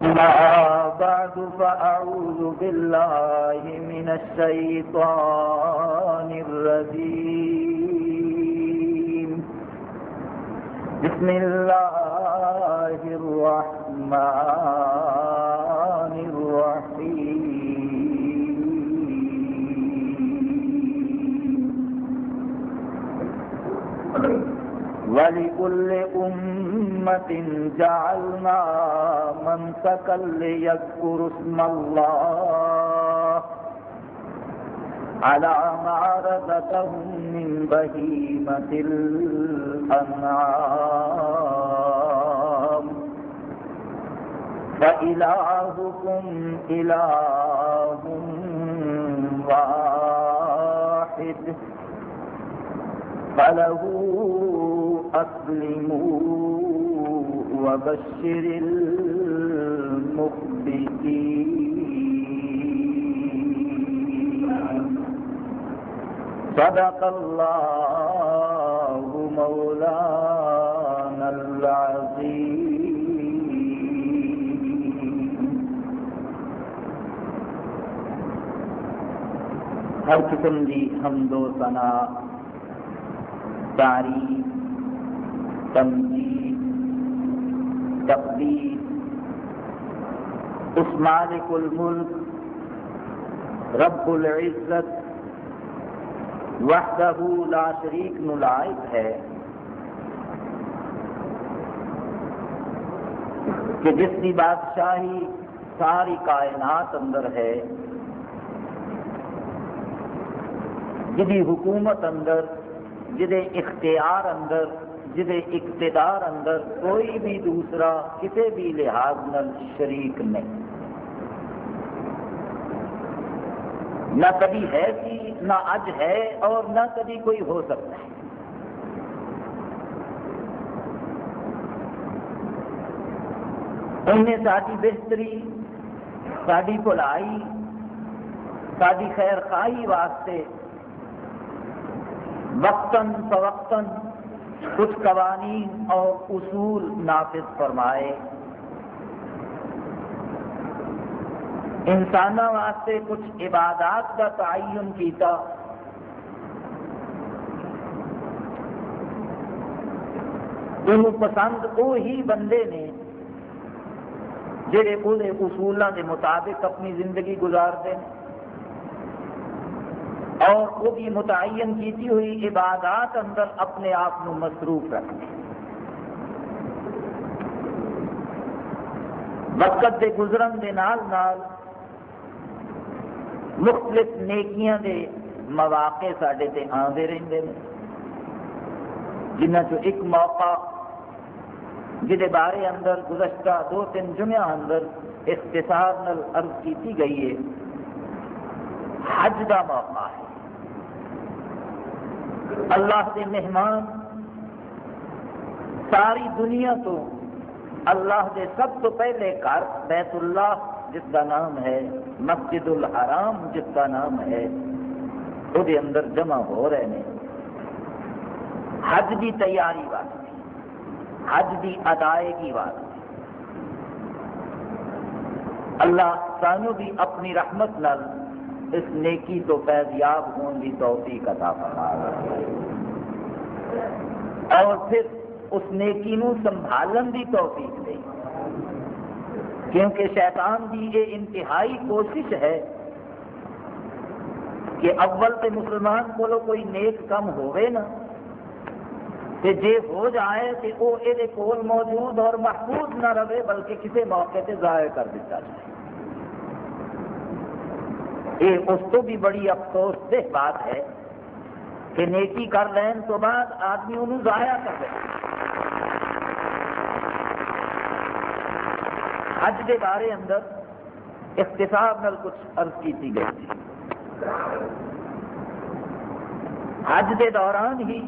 ما بعد فأعوذ بالله من الشيطان الرجيم. بسم الله الرحمن الرحيم. ولكل أمة جعلنا منسكا ليذكروا اسم الله. على ما رزقهم من بهيمة الأنعام. فإلهكم إله واحد. فله أسلموا. وبشر المخبتين. صدق الله مولانا العظيم. ہر قسم دی حمد و ثنا تعریف تمجید تقدیر. اس مالک الملک، رب العزت، وحدہ لا شریک نلائق ہے. کہ جس کی بادشاہی ساری کائنات اندر ہے، جدی حکومت اندر جدے اختیار اندر جدے اقتدار اندر کوئی بھی دوسرا کسی بھی لحاظ نل شریک نہیں۔ نہ کبھی ہے سی نہ اج ہے اور نہ کبھی کوئی ہو سکتا ہے۔ انہیں ساری بہتری، ساری بھلائی، ساری خیر خائی واسطے وقتاً فوقتاً کچھ قوانین اور اصول نافذ فرمائے۔ انسانوں واسطے کچھ عبادات کا تعین کیتا۔ انہوں پسند وہی بندے نے جہے وہ اصولوں کے مطابق اپنی زندگی گزارتے ہیں۔ اور وہ بھی متعین کیتی ہوئی عبادات اندر اپنے آپ مصروف رکھتے وقت کے گزرن کے نال نال مختلف نیکیاں دے مواقع سڈے تے آتے رہتے ہیں جنہ ایک موقع جہد بارے اندر گزشتہ دو تین جمعہ اندر اختصار نل عرض کی گئی ہے، حج کا موقع ہے۔ اللہ کے مہمان، ساری دنیا تو اللہ کے سب تو پہلے گھر بیت اللہ، جس کا نام ہے مسجد الحرام، جس کا نام ہے وہ اندر جمع ہو رہے ہیں۔ حج کی تیاری واسطے حج کی ادائیگی واسطے اللہ سانو بھی اپنی رحمت نال اس نیکی تو فیضیاب ہونے کی توفیق عطا فرما اور پھر اس نیکی نو سنبھالن کی توفیق دے۔ کیونکہ شیطان کی یہ انتہائی کوشش ہے کہ اول تے مسلمان کو کوئی نیک کم ہوئے نا۔ کہ جے ہو جائے کہ وہ یہ کول موجود اور محفوظ نہ رہے، بلکہ کسی موقع سے ضائع کر دیتا جائے۔ یہ اس تو بھی بڑی افسوس دہ بات ہے کہ نیکی کر لین تو بعد آدمی انہوں ضائع کر دے۔ حج کے بارے اندر اختصار نل کچھ عرض کی گئی تھی۔ حج کے دوران ہی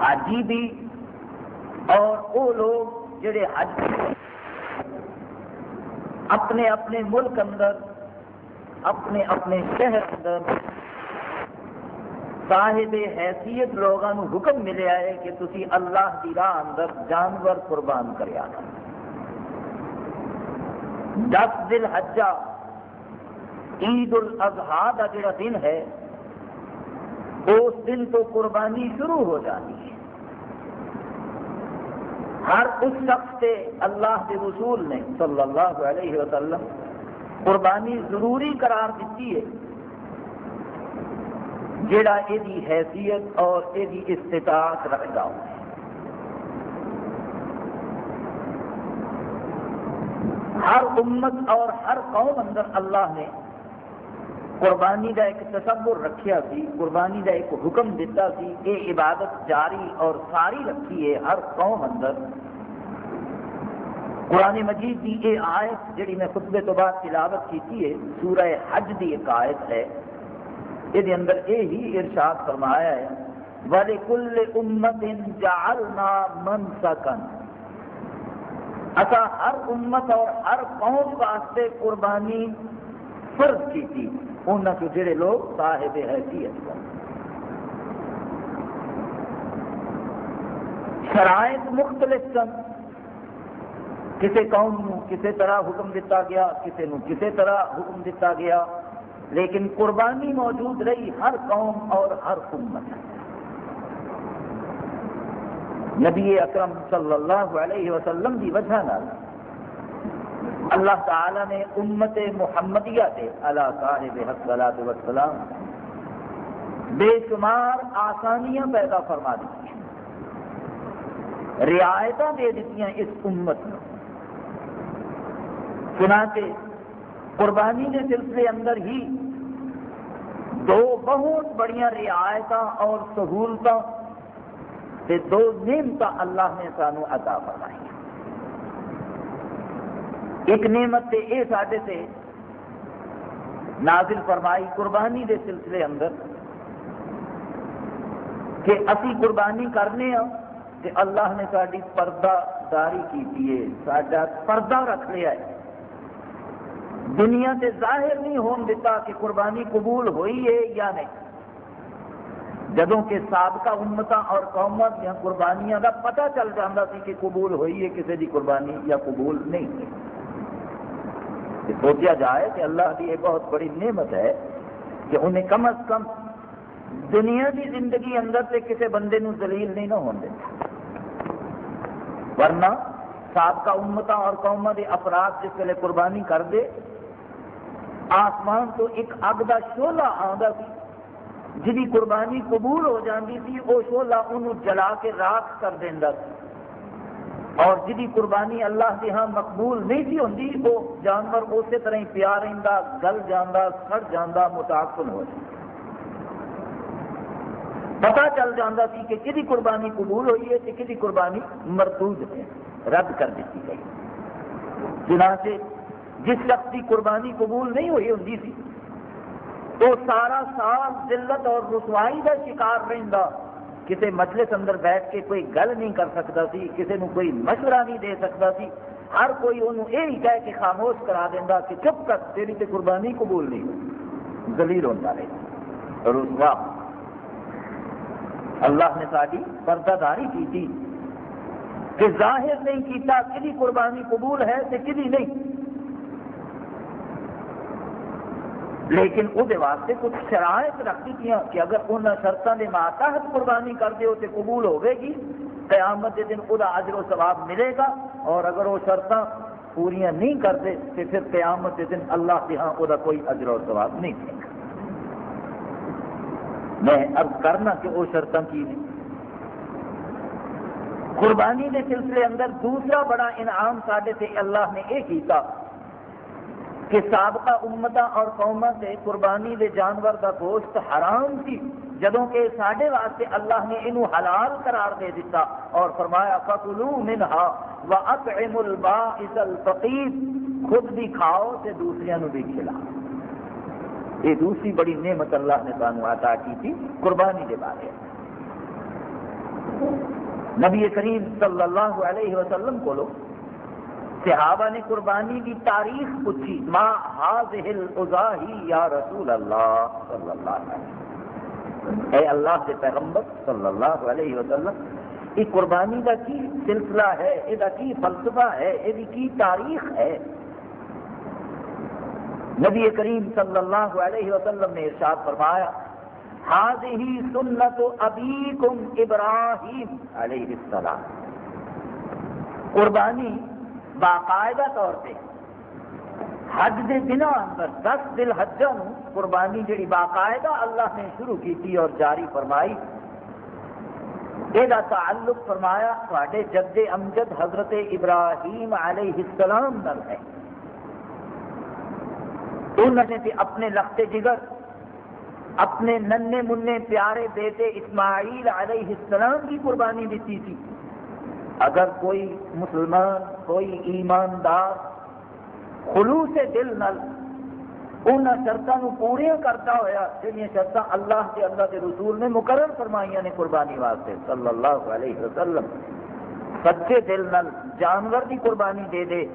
حاجی بھی اور وہ لوگ جڑے حج اپنے اپنے ملک اندر اپنے اپنے شہر اندر صاحب حیثیت لوگوں حکم ملیا ہے کہ تسی اللہ کی راہ اندر جانور قربان کریا دس دل حجہ عید الاضحیٰ کا جڑا دن ہے، اس دن تو قربانی شروع ہو جاتی ہے۔ ہر اس شخص سے اللہ کے رسول نے صلی اللہ علیہ وسلم قربانی ضروری قرار دیتی ہے۔ جڑا یہ حیثیت اور یہ استطاعت رکھتا ہو ہر امت اور ہر قوم اندر اللہ نے قربانی کا ایک تصور رکھیا سی، قربانی کا ایک حکم دیتا سی یہ عبادت جاری اور ساری رکھی ہے ہر قوم اندر۔ قرآن مجید کی یہ آیت جڑی میں خطبے تو بعد تلاوت کی ہے، سورہ حج کی ایک آیت ہے۔ یہ اندر یہ ہی ارشاد فرمایا ہے والے کل امت جعلنا منسکن اصا ہر امت اور ہر قوم واسطے قربانی فرض کی تھی انہوں کے جڑے لوگ صاحب حیثیت کو شرائط مختلف سن۔ کسی قوم نو کسی طرح حکم دیتا گیا کسی نو کسی طرح حکم دیتا گیا۔ لیکن قربانی موجود رہی ہر قوم اور ہر امت۔ نبی اکرم صلی اللہ علیہ وسلم کی وجہ اللہ تعالی نے امت محمدیہ سے اللہ صاحب حق وسلام بے شمار آسانیاں پیدا فرما دی رعایت دے دیتی اس امت نے چنانچہ قربانی کے سلسلے اندر ہی دو بہت بڑی رعایت اور سہولت دو نعمت اللہ نے سانو عطا فرمائی ایک نعمت تے اے ساڈے سے نازل فرمائی قربانی دے سلسلے اندر کہ اسی قربانی کرنے ہاں کہ اللہ نے ساری پردہ داری کی سڈا پردہ رکھ لیا ہے۔ دنیا سے ظاہر نہیں ہون دیتا کہ قربانی قبول ہوئی ہے یا نہیں۔ جدوں کہ سابقہ امت اور قومت یا قربانیاں کا پتہ چل جاتا سی کہ قبول ہوئی ہے کسی کی قربانی یا قبول نہیں۔ ہوئی سوچا جائے کہ اللہ کی یہ بہت بڑی نعمت ہے کہ انہیں کم از کم دنیا کی زندگی اندر سے کسی بندے نو دلیل نہیں نہ ہونے دیتا ورنہ سابقہ امت اور قوموں کے افراد جس ویلے قربانی کر دے آسمان تو ایک اگ کا شولہ آتا سی جی قربانی قبول ہو جاتی تھی وہ شولہ انہوں جلا کے راک کر دینا اور جی قربانی اللہ کے ہاں مقبول نہیں تھی ہوتی وہ جانور اسی طرح ہی پیا رہتا گل جانا سڑ جانا متاثر ہو جاتا پتا چل جاتا سی کہ کسی قربانی قبول ہوئی ہے کہ کسی قربانی مردود ہے، رد کر دیتی گئی۔ چنانچہ جس شخص کی قربانی قبول نہیں ہوئی ہوں جی سی، تو سارا سال ذلت اور رسوائی کا شکار رہتا کسی مجلس اندر بیٹھ کے کوئی گل نہیں کر سکتا سی کسی نو کوئی مشورہ نہیں دے سکتا سی، ہر کوئی انہوں یہ کہہ کے خاموش کرا دینا کہ چپ کر، تیری تے قربانی قبول نہیں ہوئی دلیل ہوتا رہے۔ رسوا۔ اللہ نے ساری پردہ داری کی تھی کہ ظاہر نہیں کیتا کدی قربانی قبول ہے تو نہیں۔ لیکن وہ واسطے کچھ شرائط رکھ دی کہ اگر ان شرطوں کے ماتحت قربانی کر دے تو قبول ہوگی گی، قیامت کے دن وہ اجر و ثواب ملے گا اور اگر وہ شرط پوریا نہیں کرتے تو پھر قیامت کے دن اللہ کے ہاں وہ کوئی اجر و ثواب نہیں ملے گا میں اب کرنا کہ وہ شرط کی نہیں قربانی کے سلسلے اندر دوسرا بڑا انعام سڈے سے اللہ نے یہ کیتا کہ سابقہ امت اور قوموں سے قربانی دے جانور کا گوشت حرام سی جدوں کہ سڈے واسطے اللہ نے انہوں حلال قرار دے دیتا اور فرمایا فکلو منہا و اطعم البائس الفقیر خود بھی کھاؤ تے دوسریاں نو بھی کھلاؤ یہ دوسری بڑی نعمت اللہ نے سانو عطا کی تھی قربانی کے بارے۔ نبی کریم صلی اللہ علیہ وسلم کو لوگ صحابہ نے قربانی کی تاریخ پوچھی، ما حاضل اضاحی یا رسول اللہ؟ صلی اللہ علیہ وسلم۔ اے اللہ کے پیغمبر صلی اللہ علیہ وسلم، یہ قربانی کا کی سلسلہ ہے؟ یہ کی فلسفہ ہے؟ یہ کی تاریخ ہے؟ نبی کریم صلی اللہ علیہ وسلم نے ارشاد فرمایا حاضی سنت ابیکم ابراہیم علیہ السلام۔ قربانی باقاعدہ طور پہ۔ حج کے دنوں اندر دس دل حجوں قربانی جڑی باقاعدہ اللہ نے شروع کی اور جاری فرمائی۔ یہ تعلق فرمایا تھوڑے جد امجد حضرت ابراہیم علیہ السلام نل ہے۔ انہوں نے اپنے لخت جگر، اپنے ننے منے پیارے بیٹے اسماعیل علیہ السلام کی قربانی دیتی تھی اگر کوئی مسلمان، کوئی ایماندار خلوص دل نل ان شرطوں پوریا کرتا ہوا جن شرط اللہ کے اللہ کے رسول نے مقرر فرمائی نے قربانی واسطے، صلی اللہ علیہ وسلم۔ سچے دل نل جانور کی قربانی دے دے۔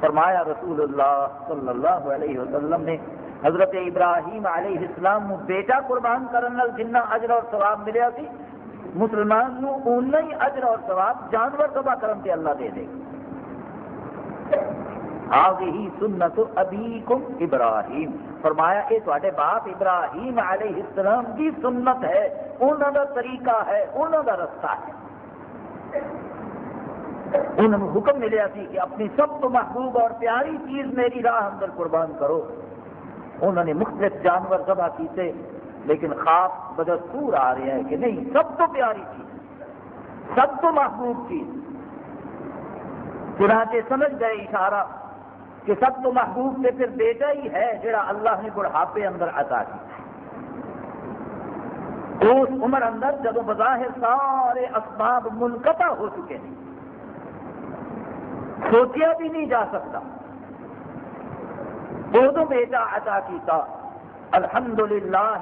فرمایا رسول اللہ صلی اللہ علیہ وسلم نے، حضرت ابراہیم علیہ السلام بیٹا قربان کرنے جنہ اجر اور ثواب ملیا سی مسلمان نو اُنہ ہی اجر اور ثواب، جانور تباہ کرن تے اللہ دے دے۔ آگہی سنت ابیکم ابراہیم۔ فرمایا، اے تواڈے باپ ابراہیم علیہ السلام کی سنت ہے انہوں دا طریقہ ہے انہوں دا رستہ ہے۔ انہوں نے حکم ملیا سی کہ اپنی سب تو محبوب اور پیاری چیز میری راہ اندر قربان کرو۔ انہوں نے مختلف جانور ذبح کیتے۔ لیکن خواب بدستور آ رہا ہے کہ نہیں، سب تو پیاری چیز، سب تو محبوب چیز۔ چنانچہ سمجھ گئے اشارہ کہ سب تو محبوب سے پھر بیٹا ہی ہے جڑا اللہ نے بڑھاپے اندر عطا کیا اس عمر اندر جب بظاہر سارے اسباب منقطع ہو چکے ہیں۔ سوچیا بھی نہیں جا سکتا۔ وہ بیٹا عطا کیتا۔ الحمد للہ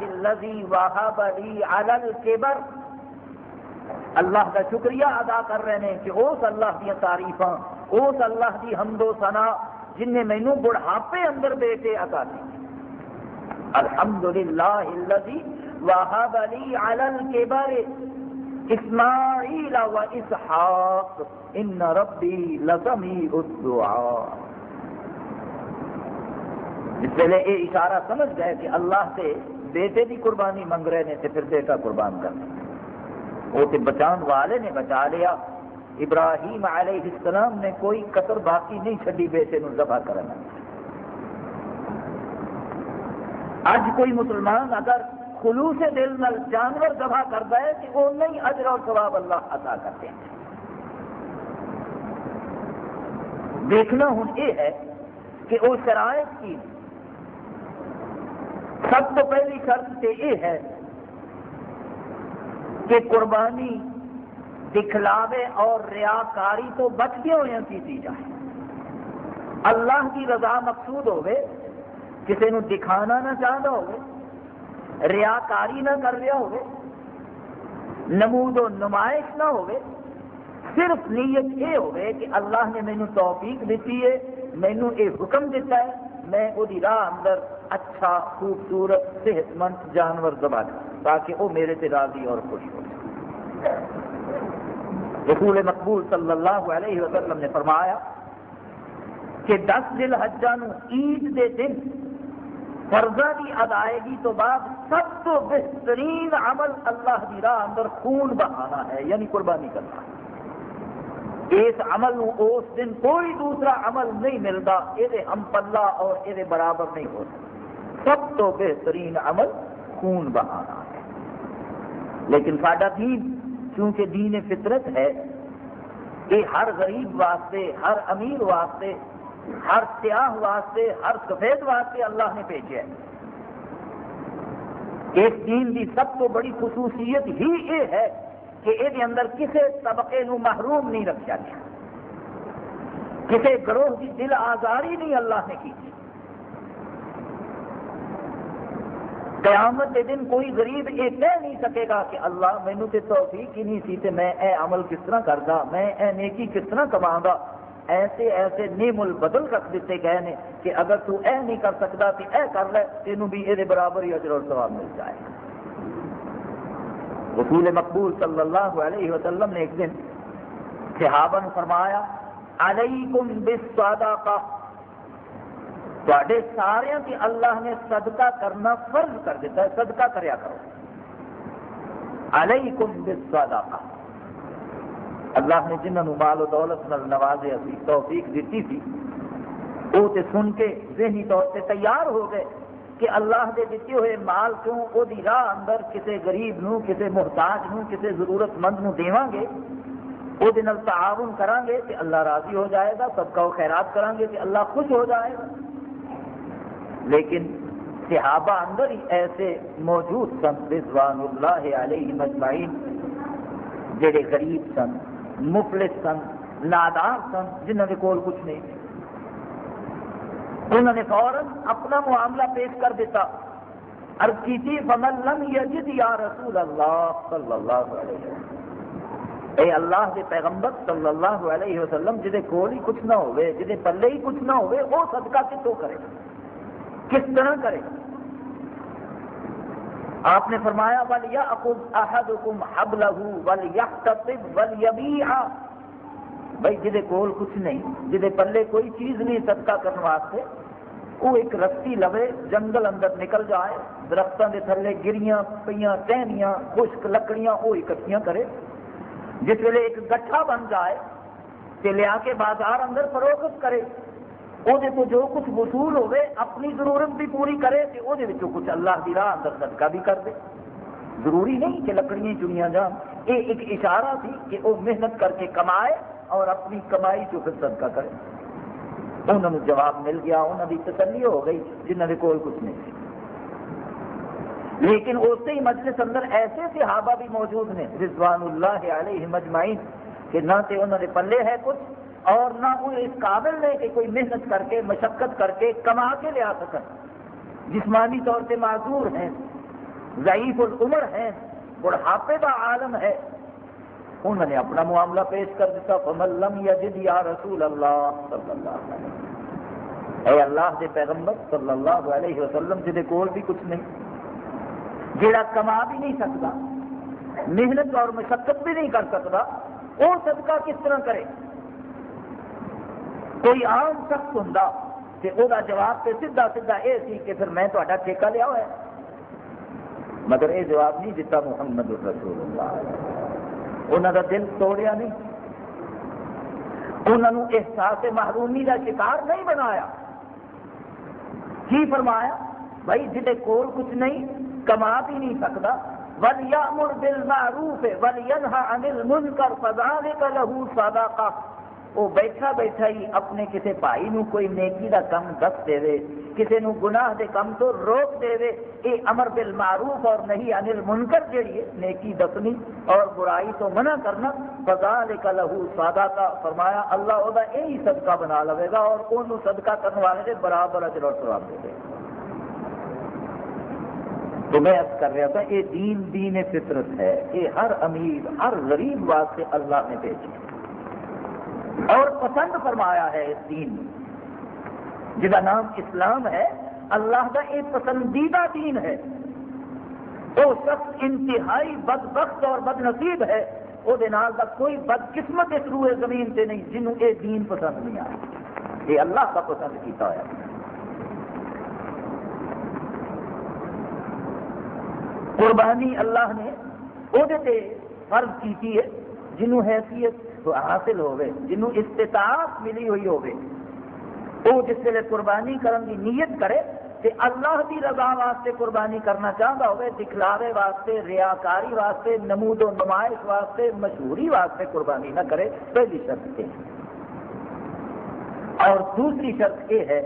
اللہ کا شکریہ ادا کر رہے ہیں کہ اس اللہ دیا تعریف اس اللہ کی حمد و ثنا جن نے مینو بڑھاپے اندر بیٹے ادا کی الحمد للہ واہب علی الکبر اسماعیل و اسحاق، ان ربی لسمی الدعاء۔ جس ویلے یہ اشارہ سمجھ گئے کہ اللہ سے بیٹے کی قربانی منگ رہے ہیں تو پھر بیٹا قربان کر وہ تو بچان والے نے بچا لیا۔ ابراہیم علیہ السلام نے کوئی قطر باقی نہیں چڈی بیٹے نو ذبح کرنا اج کوئی مسلمان اگر خلوص دل نل جانور ذبح کرتا ہے کہ وہ نہیں اجر اور ثواب اللہ عطا کرتے ہیں۔ دیکھنا ہوں یہ ہے کہ وہ شرائط کی سب تو پہلی شرط تو یہ ہے کہ قربانی دکھلاوے اور ریاکاری تو بچتے ہوئے کی جائے۔ اللہ کی رضا مقصود ہوئے کسی نو دکھانا نہ چاہتا ہو ریاکاری نہ کر رہا ہو نمود و نمائش نہ ہو صرف نیت یہ ہوئے کہ اللہ نے مینو توفیق دیتی ہے مینو یہ حکم دیتا ہے میں وہ راہ اندر اچھا خوبصورت صحت مند جانور دبا تاکہ وہ میرے سے راضی اور خوش ہو رسول مقبول صلی اللہ علیہ وسلم نے فرمایا کہ دس دل حجا عید دے دن فرضہ کی ادائیگی تو بعد سب تو بہترین عمل اللہ کی راہ اندر خون بہانا ہے یعنی قربانی کرنا۔ ہے اس عمل اس دن کوئی دوسرا عمل نہیں ملتا یہ ہم پلہ اور یہ برابر نہیں ہو سکتا۔ سب تو بہترین عمل خون بہانا ہے۔ لیکن سڈا دین، چونکہ دین فطرت ہے یہ ہر غریب واسطے، ہر امیر واسطے، ہر سیاح واسطے، ہر سفید واسطے اللہ نے بھیجا ہے۔ اس دین کی سب تو بڑی خصوصیت ہی یہ ہے کہ یہ اندر کسی طبقے نو محروم نہیں رکھا گیا۔ کسی گروہ کی دل آزاری نہیں اللہ نے کی قیامت کے دن کوئی غریب یہ کہہ نہیں سکے گا کہ اللہ مینو تو توفیق ہی نہیں سی تے میں اے عمل کس طرح کرتا میں اے نیکی کس طرح کما ایسے ایسے نیم البدل رکھ دیتے گئے نے کہ اگر تو اے نہیں کر سکتا تو اے کر لے، تینوں بھی یہ برابر ہی اجر اور ثواب مل جائے۔ گا رسول مقبول صلی اللہ علیہ وسلم نے ایک دن صحابہ نے فرمایا، علیکم بالصدقہ۔ تے سارے کی اللہ نے صدقہ کرنا فرض کر دیتا ہے، صدقہ کریا کرو۔ علیکم بالصدقہ۔ اللہ نے جنہوں مال و دولت نال نوازے سی توفیق دیتی تھی وہ تے سن کے ذہنی طور سے تیار ہو گئے۔ کہ اللہ دے دیتے ہوئے مال کیوں؟ وہ راہ اندر کسی غریب نو کسی محتاج نو کسی ضرورت مند نو دیواں گے۔ وہ تعاون کریں گے کہ اللہ راضی ہو جائے گا، سب کا وہ خیرات کریں گے کہ اللہ خوش ہو جائے گا۔ لیکن صحابہ اندر ہی ایسے موجود سن، رضوان اللہ علیہ مجمعین، جڑے غریب سن، مفلس سن، نادار سن جنہوں نے کول کچھ نہیں۔ انہوں نے فوراً اپنا معاملہ پیش کر دیتا۔ عرض کی تھی، فمن لم یجد یا رسول اللہ صلی اللہ علیہ وسلم۔ اے اللہ دے پیغمبر صلی اللہ علیہ وسلم، جدے کول ہی کچھ نہ ہوئے، جدے پلے ہی کچھ نہ ہوئے، وہ صدقہ کتوں کرے؟ کس طرح کرے؟ آپ نے فرمایا، وَلْيَأْخُذْ أَحَدُكُمْ حَبْلَهُ وَلْيَحْتَطِبْ وَلْيَبِيعَ۔ بھائی جدے کول کچھ نہیں، جدے پلے کوئی چیز نہیں صدقہ کرنے واسطے وہ ایک رسی لوے، جنگل اندر نکل جائے درختوں کے تھلے گریاں پیاں، ٹہنیاں، خشک لکڑیاں وہ اکٹھیاں کرے۔ جس ویلے ایک گٹھا بن جائے تو لیا کے بازار اندر فروخت کرے۔ وہ جو کچھ وصول ہوئے اپنی ضرورت بھی پوری کرے تو وہ کچھ اللہ کی راہ اندر صدقہ بھی کر دے۔ ضروری نہیں کہ لکڑیاں چنیاں جان۔ یہ ایک اشارہ تھی کہ وہ محنت کر کے کمائے اور اپنی کمائی جو پھر صدقہ کرے انہوں نے جواب مل گیا، انہوں کی تسلی ہو گئی، جنہوں نے کوئی کچھ نہیں۔ لیکن اسی ہی مجلس اندر ایسے صحابہ بھی موجود نے رضوان اللہ علیہ مجمعین کہ نہ تو انہوں نے پلے ہے کچھ اور نہ وہ اس قابل نے کہ کوئی محنت کر کے، مشقت کر کے کما کے لیا سکن۔ جسمانی طور سے معذور ہیں، ضعیف العمر ہیں، بڑھاپے کا عالم ہے انہوں نے اپنا معاملہ پیش کر دیتا فملم یجد یا رسول اللہ صلی اللہ علیہ وسلم۔ اے اللہ کے پیغمبر صلی اللہ علیہ وسلم جہے کول بھی کچھ نہیں جڑا کما بھی نہیں سکتا، محنت اور مشقت بھی نہیں کر سکتا، وہ صدقہ کس طرح کرے؟ کوئی عام شخص ہوں کہ وہ جواب تو سیدھا سیدھا یہ سی کہ پھر میں تا ٹھیکہ لیا ہوا ہے۔ مگر یہ جواب نہیں دیتا محمد رسول اللہ۔ انہوں کا دل توڑیا نہیں انہوں نے احساس محرومی کا شکار نہیں بنایا کی فرمایا بھائی جہے کول کچھ نہیں کما بھی نہیں سکتا وَلْيَأْمُرْ بِالْمَعْرُوفِ وَلْيَنْهَا عَنِ الْمُنْكَرْ فَذَلِكَ لَهُ صَدَقَةٌ وہ بیٹھا بیٹھا ہی اپنے کسی بھائی نو کوئی نیکی دا کم دس دے کسی نو گناہ دے کم تو روک دے دے۔ اے امر بالمعروف اور نہیں انل منکر جیڑی ہے، نیکی دسنی اور برائی تو منع کرنا۔ فذالک لہو سادہ کا فرمایا اللہ او دا یہی صدقہ بنا لے گا اور انہوں صدقہ کرنے والے دے برابر اجر اور ثواب دے گا تو میں اب کر رہا تھا، یہ دین دین فطرت ہے۔ یہ ہر امیر، ہر غریب واسطے اللہ نے بھیجی۔ اور پسند فرمایا ہے اس دین جہاں نام اسلام ہے، اللہ کا ایک پسندیدہ دین ہے۔ وہ شخص انتہائی بد بخت اور بد نصیب ہے۔ وہ کوئی بد قسمت اس روئے زمین سے نہیں، جنہوں یہ دین پسند نہیں آیا۔ یہ اللہ کا پسند کیتا ہوا قربانی اللہ نے وہ فرض کی ہے، جنہوں حیثیت حاصل ہوئے جنہوں استطاعت ملی ہوئی ہوئے وہ جس ویلے قربانی کرن کی نیت کرے کہ اللہ کی رضا واسطے قربانی کرنا چاہتا ہوئے دکھلاوے واسطے، ریاکاری واسطے، نمود و نمائش واسطے، مشہوری واسطے قربانی نہ کرے، پہلی شرط یہ اور دوسری شرط یہ ہے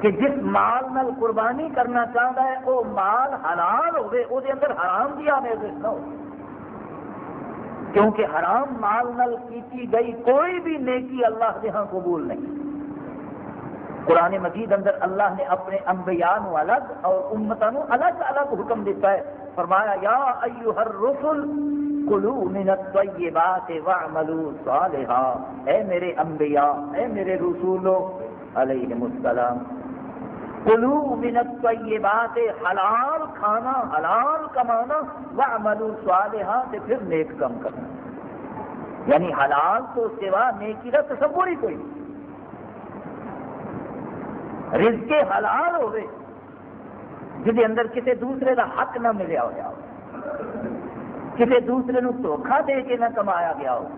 کہ جس مال نال قربانی کرنا چاہتا ہے وہ مال حلال ہوئے وہ اندر حرام کی آمیزش نہ ہو کیونکہ حرام مال نال کی گئی، کوئی بھی نیکی اللہ کے ہاں قبول نہیں۔ قرآن مجید اندر اللہ نے اپنے انبیاء نو الگ اور امتوں الگ الگ حکم دیتا ہے۔ فرمایا، یا ایوہ الرسل، کلو من الطیبات وعملوا صالحا۔ اے میرے انبیاء، اے میرے رسولو علیہ السلام۔ کلو من الطیبات، حلال کھانا، حلال کمانا وعملوا صالحا تے پھر نیک کم کرنا۔ یعنی حلال تو سوا نیکی کا تصور ہی کوئی رزق حلال ہوئے جہد اندر کسی دوسرے کا حق نہ ملیا ہوا ہو، کسی دوسرے نو دھوکھا دے کے نہ کمایا گیا ہو،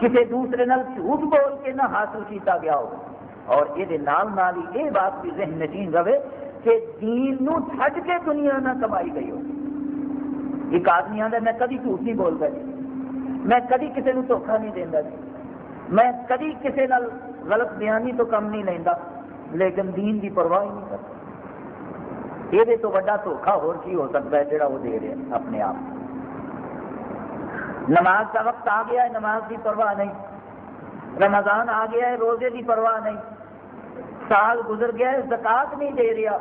کسی دوسرے نال جھوٹ بول کے نہ حاصل کیتا گیا ہو اور یہ نال نال یہ بات بھی ذہن نشین رہے کہ دین نو چھڈ کے دنیا نہ کمائی گئی ہو۔ ایک آدمی آتا میں کدی جھوٹ نہیں بولتا جی۔ میں کدی کسی نو دھوکھا نہیں دینا جی۔ میں کدی کسی نال غلط بیانی تو کم نہیں لینا لیکن دین کی پرواہ ہی نہیں کرتا۔ یہ تو بڑا دھوکھا ہو سکتا ہے جڑا وہ دے رہے اپنے آپ نماز کا وقت آ گیا ہے، نماز کی پرواہ نہیں۔ رمضان آ گیا ہے، روزے کی پرواہ نہیں۔ سال گزر گیا ہے زکات نہیں دے رہا۔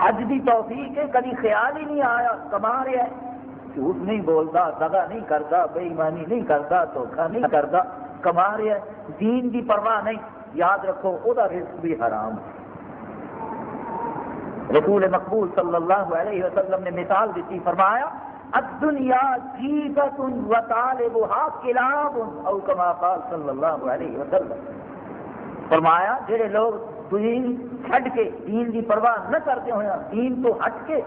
حج کی توفیق ہے، کبھی خیال ہی نہیں آیا، کما رہا ہے۔ جھوٹ نہیں بولتا دگا نہیں کرتا بے ایمانی نہیں کرتا دھوکھا نہیں کرتا، کما رہا ہے۔ دین کی پرواہ نہیں۔ یاد رکھو وہ رزق بھی حرام ہے۔ رسول مقبول صلی اللہ علیہ وسلم نے مثال دیتی، فرمایا، الدنیا جیبت و طالبها کلاب، او کما قال صلی اللہ علیہ وسلم۔ فرمایا، جڑے لوگ دین چھڈ کے، دین کی پرواہ نہ کرتے ہوئے دین تو ہٹ کے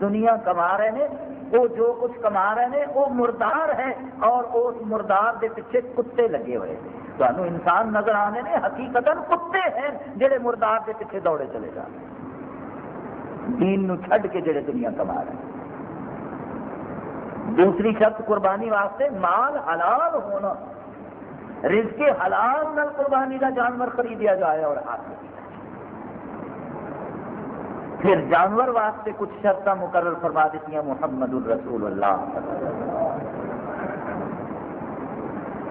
دنیا کما رہے ہیں، وہ جو کچھ کما رہے ہیں، وہ مردار ہے اور اس مردار دے پیچھے کتے لگے ہوئے تو انسان نظر آنے نے حقیقت کتے ہیں جڑے مردار دے پیچھے دوڑے چلے جا دین نو چھڈ کے جڑے دنیا کما رہے ہیں۔ دوسری شرط قربانی واسطے مال حلال ہونا۔ رزق حلال نل قربانی کا جانور خریدیا جائے اور ہاتھ پھر جانور واسطے کچھ شرط مقرر فرما دیتی ہیں محمد الرسول اللہ۔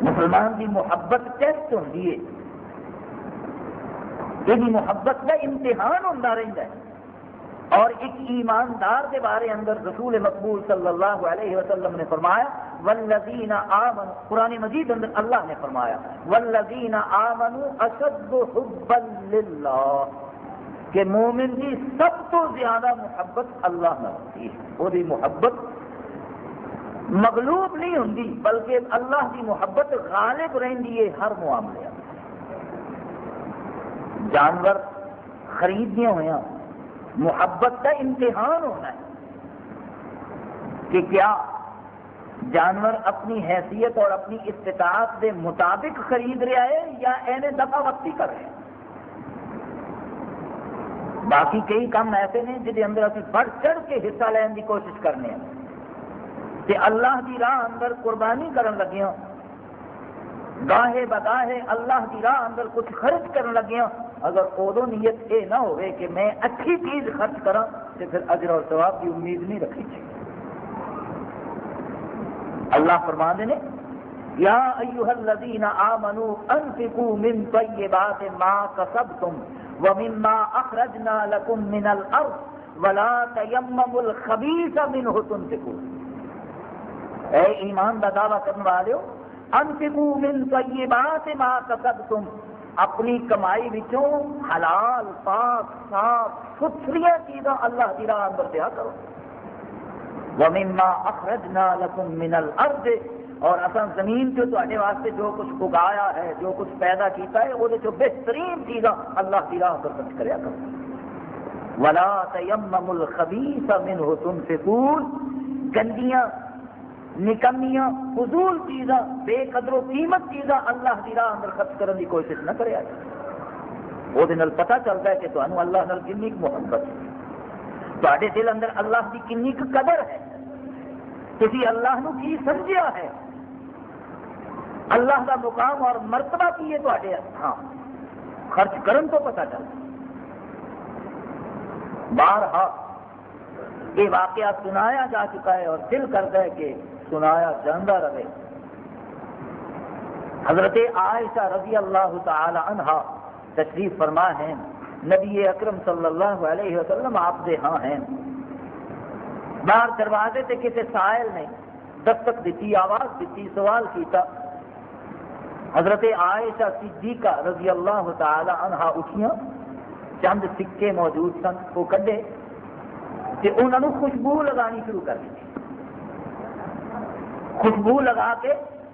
مسلمان کی محبت ٹیسٹ ہوتی ہے۔ یہ محبت کا امتحان ہوتا رہتا ہے۔ اور ایک ایماندار کے بارے اندر رسول مقبول صلی اللہ علیہ وسلم نے فرمایا والذین آمن قرآن مجید اندر اللہ نے فرمایا والذین آمنوا اشد حبا للہ کہ مومن کی سب تو زیادہ محبت اللہ نہ ہوتی ہے۔ وہ محبت مغلوب نہیں ہوں بلکہ اللہ کی محبت غالب رہی ہے ہر معاملے جانور خریدیا ہوا محبت کا امتحان ہونا ہے کہ کیا جانور اپنی حیثیت اور اپنی استطاعت کے مطابق خرید رہا ہے یا اینے دفاع وقتی کر رہے ہیں؟ باقی کئی کام ایسے ہیں جہد اندر ابھی بڑھ چڑھ کے حصہ لینے کی کوشش کرنے ہیں۔ کہ اللہ کی راہ اندر قربانی کرن لگے ہوں گاہے بگاہے اللہ کی راہ اندر کچھ خرچ کرن لگے ہوں اگر ادو نیت یہ نہ ہوئے کہ میں اچھی چیز خرچ کرا تو پھر اجر اور ثواب کی امید نہیں رکھی چاہیے اللہ فرما نے، یا ایوہ الذین آمنوا انفقوا من طیبات ما کسبتم ومما اخرجنا لکم من الارض ولا تیمموا الخبیث منہ تنفقوا اے ایمان دا دعویٰ کرنے والے ہو، انفقوا من طیبات ما کسبتم۔ اپنی کمائی وچوں حلال، پاک، صاف، ستھری چیزاں اللہ کی راہ اندر دیا کرو۔ وَمِمَّا أَخْرَجْنَا لَكُم مِّنَ الْأَرْضِ۔ اور اصل زمین جو تے واسطے جو کچھ اگایا ہے، جو کچھ پیدا کیتا ہے وہ جو بہترین چیزاں اللہ کی راہ پر خرچ کریا کرو۔ ولا تیمم الخبیث منه تنفقون۔ گندیاں نکمیاں، فضول چیزاں، بے قدر و قیمت چیزاں اللہ کی راہ اندر خرچ کرنے کی کوشش نہ کرے وہ پتا چلتا ہے کہ تمہیں اللہ نال کنی محبت ہے۔ تے دل اندر اللہ کی کنی قدر ہے۔ کسی اللہ نو کی سمجھیا ہے؟ اللہ کا مقام اور مرتبہ کی ہے تے ہاں۔ خرچ کرن تو پتا چلتا بارہا یہ واقعہ سنایا جا چکا ہے اور دل کرتا ہے کہ سنایا جانا رہے۔ حضرت عائشہ رضی اللہ تعالی عنہ تشریف فرما ہے نبی اکرم صلی اللہ علیہ وسلم آپ دے ہاں ہیں۔ باہر دروازے تے کسی سائل نے دستک دیتی، آواز دیتی، سوال کیتا۔ حضرت عائشہ صدیقہ رضی اللہ تعالی عنہ اٹھیاں، چند سکے موجود سن، وہ کڈے۔ کہ انہوں نے خوشبو لگانی شروع کر دی خوشبو لگا کے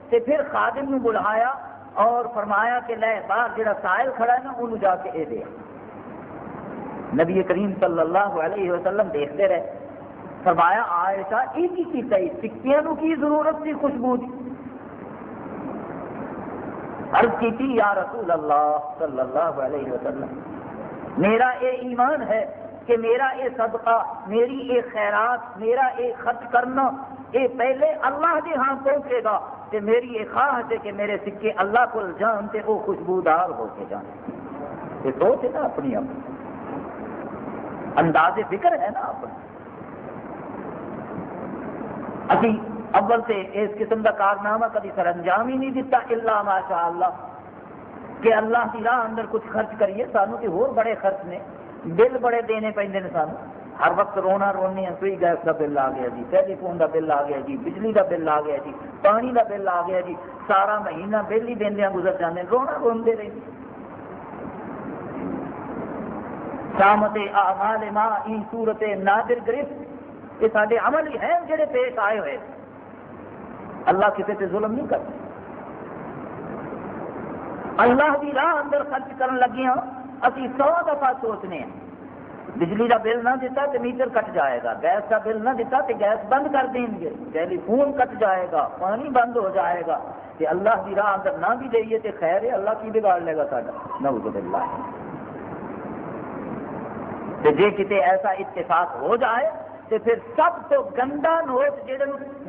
تے پھر خادم نو بلایا اور فرمایا کہ لے باہر جڑا سائل کھڑا ہے نا انہوں جا کے اے دے نبی کریم صلی اللہ علیہ وسلم دیکھتے رہے۔ فرمایا آئشہ یہ کی کیتا ہے، سکیاں نو کی ضرورت تھی خوشبو دی؟ عرض کی تھی، یا رسول اللہ صلی اللہ علیہ وسلم، میرا یہ ایمان ہے کہ میرا یہ صدقہ، میری یہ خیرات، میرا یہ خط کرنا یہ پہلے اللہ کے ہاں پہنچے گا کہ میری یہ خواہش ہے کہ میرے سکے اللہ کو جان تے وہ خوشبودار ہو کے جان یہ سوچ ہے نا اپنی اپنی۔ انداز فکر ہے نا اپنا ابھی اول سے اس قسم کا کارنامہ کبھی سر انجام ہی نہیں دیتا اللہ ماشاء اللہ کہ اللہ کی راہ اندر کچھ خرچ کریے سانو تو ہور بڑے خرچ نے، بل بڑے دینے پہ سانو۔ ہر وقت رونا رونی ہے سوئی گیس کا بل آ گیا جی ٹیلی فون کا بل آ گیا جی بجلی کا بل آ گیا جی پانی کا بل آ گیا جی سارا مہینہ بل ہی دیا گزر جانے رونا روندے رہے جی۔ شامت آمال ماں ای صورت نادر گرفت، یہ سارے عمل ہی ہیں جڑے پیش آئے ہوئے۔ اللہ کسی سے ظلم نہیں کرتے اللہ کی راہ اندر خرچ کرن لگے ہاں ابھی سو دفعہ سوچنے ہیں۔ بجلی کا بل نہ دیتا تو میٹر کٹ جائے گا، گیس کا بل نہ دیتا تو گیس بند کر دیں گے۔ ٹیلی فون کٹ جائے گا، پانی بند ہو جائے گا۔ کہ اللہ کی راہ اندر نہ بھی دئیے تو خیر ہے، اللہ کی بگاڑ لے گا سارا نوز باللہ۔ تو جی کتنے ایسا اتفاق ہو جائے تو پھر سب تو گندا نوٹ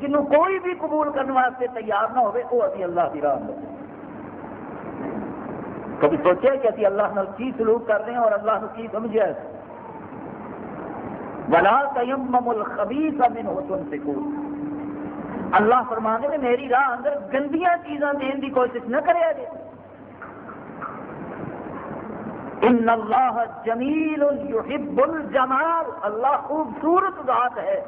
جنہوں کوئی بھی قبول کرنے واسطے تیار نہ ہوئے وہ ابھی اللہ کی راہ اندر۔ کبھی سوچے کہ ابھی اللہ نے کی سلوک کر رہے ہیں اور اللہ نے کی سمجھا ہے ولا تیمم الخبیث من حسن سکون اللہ فرمانے نے میری راہ اندر گندیاں چیزاں دین دی کوشش نہ کرے جی ان اللہ جمیل یحب الجمال۔ اللہ خوبصورت ذات ہے۔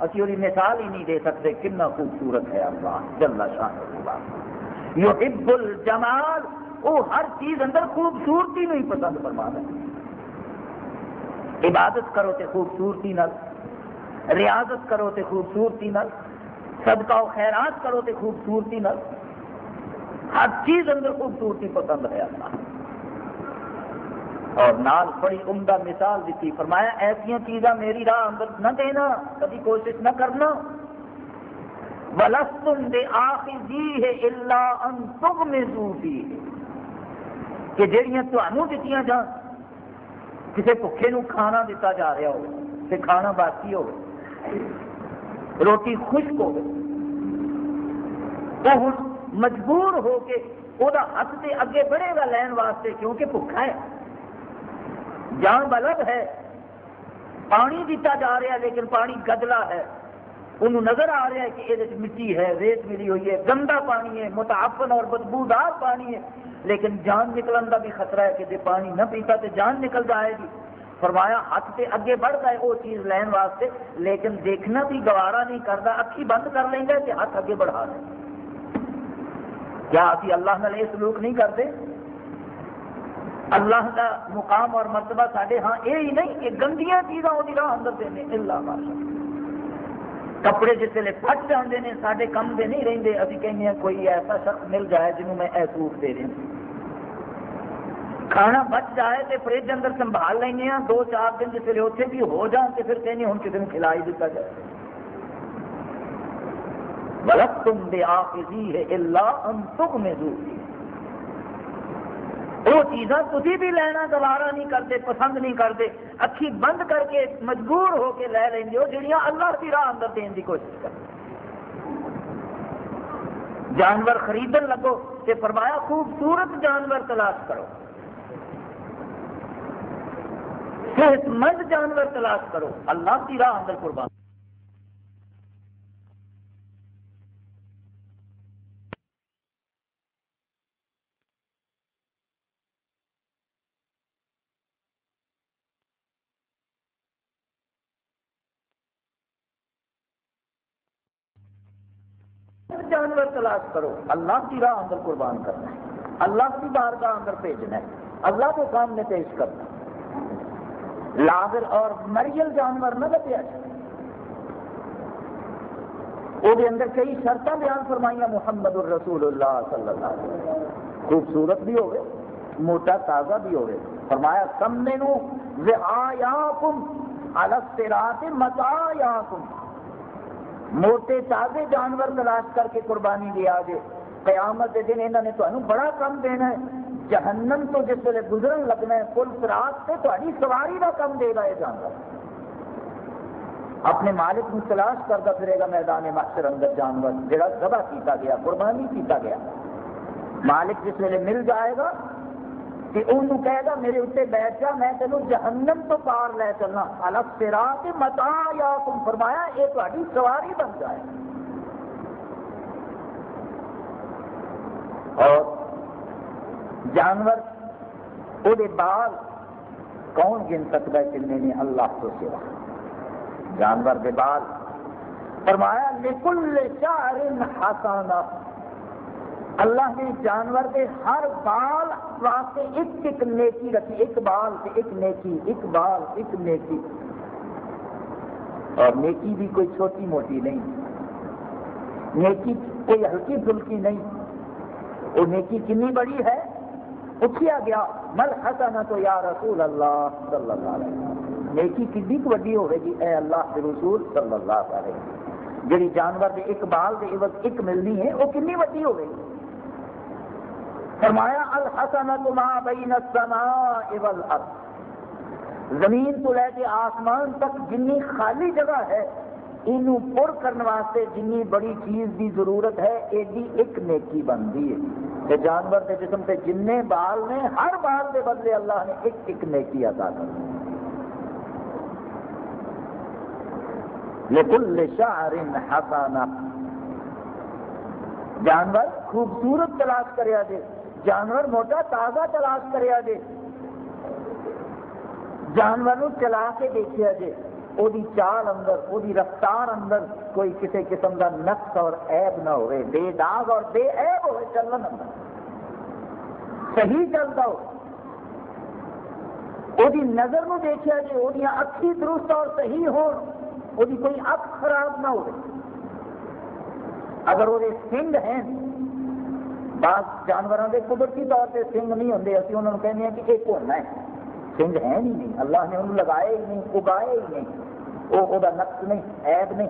اسی وہی مثال ہی نہیں دے سکتے کتنا خوبصورت ہے اللہ جل شان اللہ یحب الجمال۔ وہ ہر چیز اندر خوبصورتی نہیں پسند فرما ہے عبادت کرو تے خوبصورتی نال، ریاضت کرو تے خوبصورتی نال، صدقہ و خیرات کرو تے خوبصورتی نال، ہر چیز اندر خوبصورتی پسند ہے اللہ۔ اور نال بڑی عمدہ مثال دیتی، فرمایا ایسا چیزاں میری راہ اندر نہ دینا، کبھی کوشش نہ کرنا۔ بلستم دے آخذی ہے اللہ ان تغمزو فی کہ جہاں تمہوں دیتی جان کسی بھوکے کھانا دیتا جا رہا ہو تے کھانا باقی ہو روٹی خشک ہو وہ ہوں مجبور ہو کے وہ ہاتھ سے اگے بڑھے گا لین واسطے کیونکہ بھوکا ہے۔ جان بلب ہے، پانی دیتا جا رہا ہے لیکن پانی گدلا ہے۔ انہوں نظر آ رہا ہے کہ یہ مٹی ہے، ریت ملی ہوئی ہے، گندا پانی ہے، متعفن اور بدبودار پانی ہے۔ لیکن جان نکلن کا بھی خطرہ ہے کہ جی پانی نہ پیتا تو جان نکل جائے گی۔ فرمایا ہاتھ سے اگے بڑھتا ہے وہ چیز لین واسطے، لیکن دیکھنا بھی گوارا نہیں کرتا، اکھی بند کر لیں گے کہ ہاتھ اگے بڑھا لیں کیا ابھی اللہ نال یہ سلوک نہیں کرتے؟ اللہ کا مقام اور مرتبہ سارے ہاں یہ ہی نہیں کہ گندیاں چیزاں وہ راہ اندر دینے، اللہ ماشاء کپڑے جس ویلے پھٹ جاتے ہیں سارے کم دے نہیں رہتے ابھی کہیں کوئی ایسا شخص مل جائے جنہوں میں احسوس دے رہی کھانا بچ جائے تو فریج اندر سنبھال لیں گے ہاں، دو چار دن جس ویلے اتنے بھی ہو جان تو پھر کہیں ہوں کسی نے کھلا ہی دیتا جائے۔ غلط تم دے آخذی ہے اللہ ان تک میں ضروری وہ چیزاں تھی بھی لینا گوارا نہیں کرتے، پسند نہیں کرتے۔ اکھی بند کر کے مجبور ہو کے لے لیں گے جہاں اللہ کی راہ اندر دین کی کوشش کرتے جانور خریدن لگو کہ فرمایا خوبصورت جانور تلاش کرو۔ صحت مند جانور تلاش کرو۔ اللہ کی راہ اندر قربان۔ جانور تلاش کرو۔ اللہ کی راہ اندر قربان کرنا ہے۔ اللہ کی بار کا اندر بھیجنا ہے۔ اللہ کے سامنے پیش کرنا لاگر اور مریل جانور نہ بتیا وہ اندر کئی شرط بیان فرمائیاں۔ محمد الرسول اللہ صلی اللہ علیہ وسلم۔ خوبصورت بھی ہوگے موٹا تازہ بھی ہوگے فرمایا سم مینو کم الگ رات متا موٹے تازے جانور تلاش کر کے قربانی دیا جائے۔ قیامت کے دن انہوں نے تمہیں بڑا کم دینا ہے۔ جہنم تو جس ویلے گزرن لگنا ہے پل رات سے تاری سواری کا کم دے گا یہ جانور۔ اپنے مالک کو تلاش کرتا پھرے گا میدان محشر اندر جانور، جڑا ذبح کیتا گیا، قربانی کیتا گیا۔ مالک جس ویلے مل جائے گا کہ انہوں کہے گا میرے اتنے بیٹھ جا، میں تینوں جہنم تو پار لے چلنا۔ الگ سے رات متا یا تم فرمایا یہ تاری سواری بن جائے۔ اور جانور وہ بال کون گن سکتا ہے کنے نے اللہ تو سوا؟ جانور کے بال۔ فرمایا لکل شہر حسانہ اللہ نے جانور کے ہر بال واسطے ایک ایک نیکی رکھی، ایک بال سے ایک نیکی، ایک بال، ایک نیکی۔ اور نیکی بھی کوئی چھوٹی موٹی نہیں۔ نیکی کوئی ہلکی پھلکی نہیں۔ وہ نیکی کنی بڑی ہے؟ پوچھا گیا مل حسن تو یا رسول اللہ صلی اللہ علیہ وسلم نیکی کنی وڈی ہوئے گی، اے اللہ کے رسول صلی اللہ علیہ وسلم۔ جی جانور کے ایک بال کے عوض ایک ملنی ہے، وہ کنی وڈی ہوئے گی فرمایا الحسن ما بین السماء والارض۔ زمین تو لے کے آسمان تک جنی خالی جگہ ہے انہوں پر کرنے واسطے جنی بڑی چیز دی ضرورت ہے، ایڈی ایک نیکی بنتی ہے۔ کہ جانور کے جسم سے جن بال نے، ہر بال کے بدلے اللہ نے ایک ایک نیکی ادا کر دی۔ لکل شعر حسانہ جانور خوبصورت تلاش کریا دے جانور موٹا تازہ تلاش کریا جے جانور چلا کے دیکھا جے وہ چال اندر وہ رفتار اندر کوئی کسی قسم کا نقص اور عیب نہ ہوئے۔ بے داغ اور بے عیب ہوئے چلن اندر۔ صحیح چلتا ہو وہ نظر نو دیکھا جی وہ اکھی درست اور صحیح ہو کوئی اک خراب نہ ہو اگر وہ سنگ ہیں، بعض جانوروں کے قدرتی طور سے سنگ نہیں ہوں اسی انہوں نے کہنے ہیں کہ یہ کون ہے سنگ ہے نہیں نہیں، اللہ نے انہوں لگائے ہی نہیں، اگائے ہی نہیں۔ وہ وہ نقص نہیں، عیب نہیں۔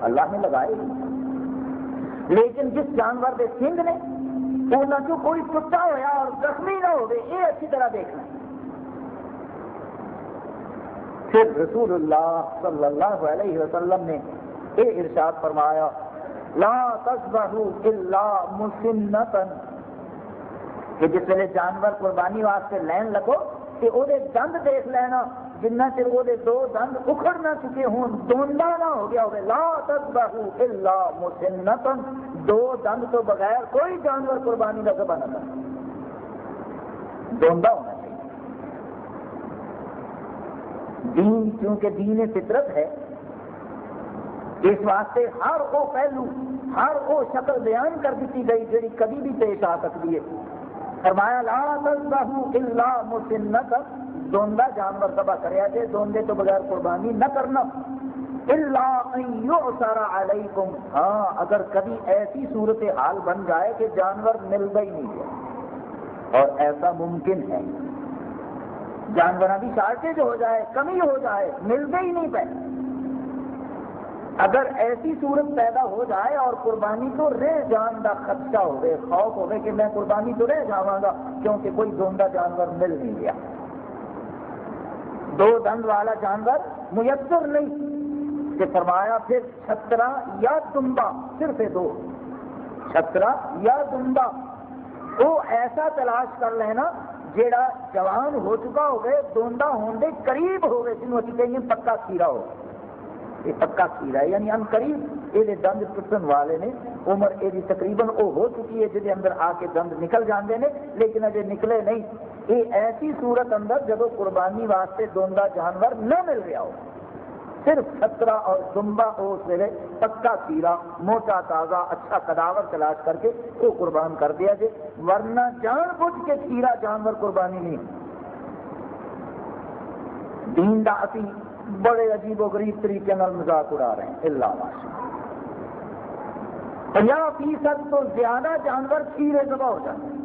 اللہ نے لگائے ہی نہیں۔ لیکن جس جانور کے سنگ نے انہوں کوئی ٹوٹا ہوا اور زخمی نہ ہو یہ اچھی طرح دیکھنا۔ پھر رسول اللہ صلی اللہ علیہ وسلم نے یہ ارشاد فرمایا، لا تصبحوا الا مسنتا۔ کہ جس ویلے جانور قربانی واسطے لین لگو، کہ وہ دند دیکھ لینا، جنہ چر وہ دو دند اکھڑ نہ چکے ہوں، دوندا نہ ہو گیا ہوگا لا تصبحوا الا مسنتا۔ دو دند تو بغیر کوئی جانور قربانی کا سبا نہ دوندا ہونا چاہیے دین کیونکہ دین فطرت ہے، اس واسطے ہر وہ پہلو، ہر وہ شکل بیان کر دیتی گئی جی کبھی بھی پیش آ سکتی ہے۔ فرمایا، لا تذبحوا الا مسنتا دوندا جانور تباہ کریا جائے دوندے تو بغیر قربانی نہ کرنا۔ الا ان یعثر علیکم۔ ہاں اگر کبھی ایسی صورت حال بن جائے کہ جانور ملتا ہی نہیں ہے، اور ایسا ممکن ہے۔ جانوروں کی شارٹیج ہو جائے، کمی ہو جائے، ملتے ہی نہیں پہ اگر ایسی صورت پیدا ہو جائے اور قربانی تو رہ جان کا خدشہ ہوئے، خوف ہوئے کہ میں قربانی تو رہ جاؤں گا، کیونکہ کوئی زندہ جانور مل نہیں گیا۔ دو دند والا جانور میسر نہیں۔ کہ فرمایا پھر چھترا یا دمبا، صرف دو۔ چھترا یا دمبا۔ وہ ایسا تلاش کر لینا جیڑا جوان ہو چکا ہوگئے، دوندا ہونے قریب ہوگئے، جنہوں اچھی کہیں پکا کھیرا ہو یہ پکا کھیرا ہے یعنی ان قریب یہ دند ٹوٹن والے نے، عمر یہ تقریباً وہ ہو چکی ہے جہد اندر آ کے دند نکل جاندے نے، لیکن اجے نکلے نہیں۔ یہ ایسی صورت اندر جب قربانی واسطے دوندا جانور نہ مل رہا ہو۔ صرف خطرہ اور دمبا اس ویلے پکا کھیرا موٹا تازہ اچھا کداور تلاش کر کے وہ قربان کر دیا جائے۔ ورنہ جان بوجھ کے کھیرا جانور قربانی نہیں۔ دین دا اسی بڑے عجیب و غریب طریقے مذاق اڑا رہے ہیں۔ اللہ ماشاء پناہ فیصد تو زیادہ جانور کھیرے دبا ہو جاتے ہیں۔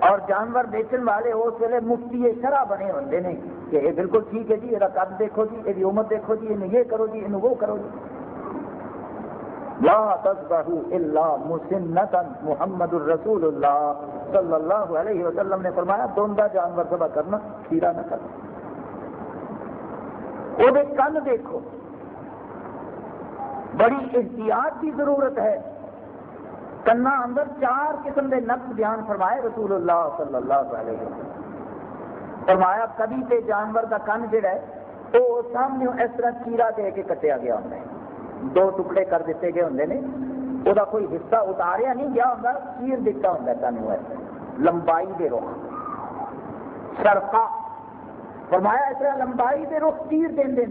اور جانور بیچن والے اس ویلے مفتی شرح بنے ہوتے ہیں کہ یہ بالکل ٹھیک ہے جی یہ قد دیکھو جی یہ عمر دیکھو جی یہ کرو جی یہ وہ کرو جی۔ لا تصبحوا الا مسنتا محمد الرسول اللہ صلی اللہ علیہ وسلم نے فرمایا دوندا جانور ذبح کرنا کھیرا نہ کرنا۔ وہ کن دیکھو۔ بڑی احتیاط کی ضرورت ہے۔ کنا اندر چار قسم کے نقص بیان فرمائے رسول اللہ صلی اللہ علیہ وسلم۔ فرمایا، کبھی تے جانور کا کن جڑا ہے وہ سامنے اس طرح چیرا دے کے کٹیا گیا ہوں دو ٹکڑے کر دیتے گئے ہوں وہ کوئی حصہ اتاریا نہیں گیا ہوں چیر دیتا ہوں کن لمبائی دے رخ۔ سڑکا فرمایا، اس طرح لمبائی دے رخ چیر دیں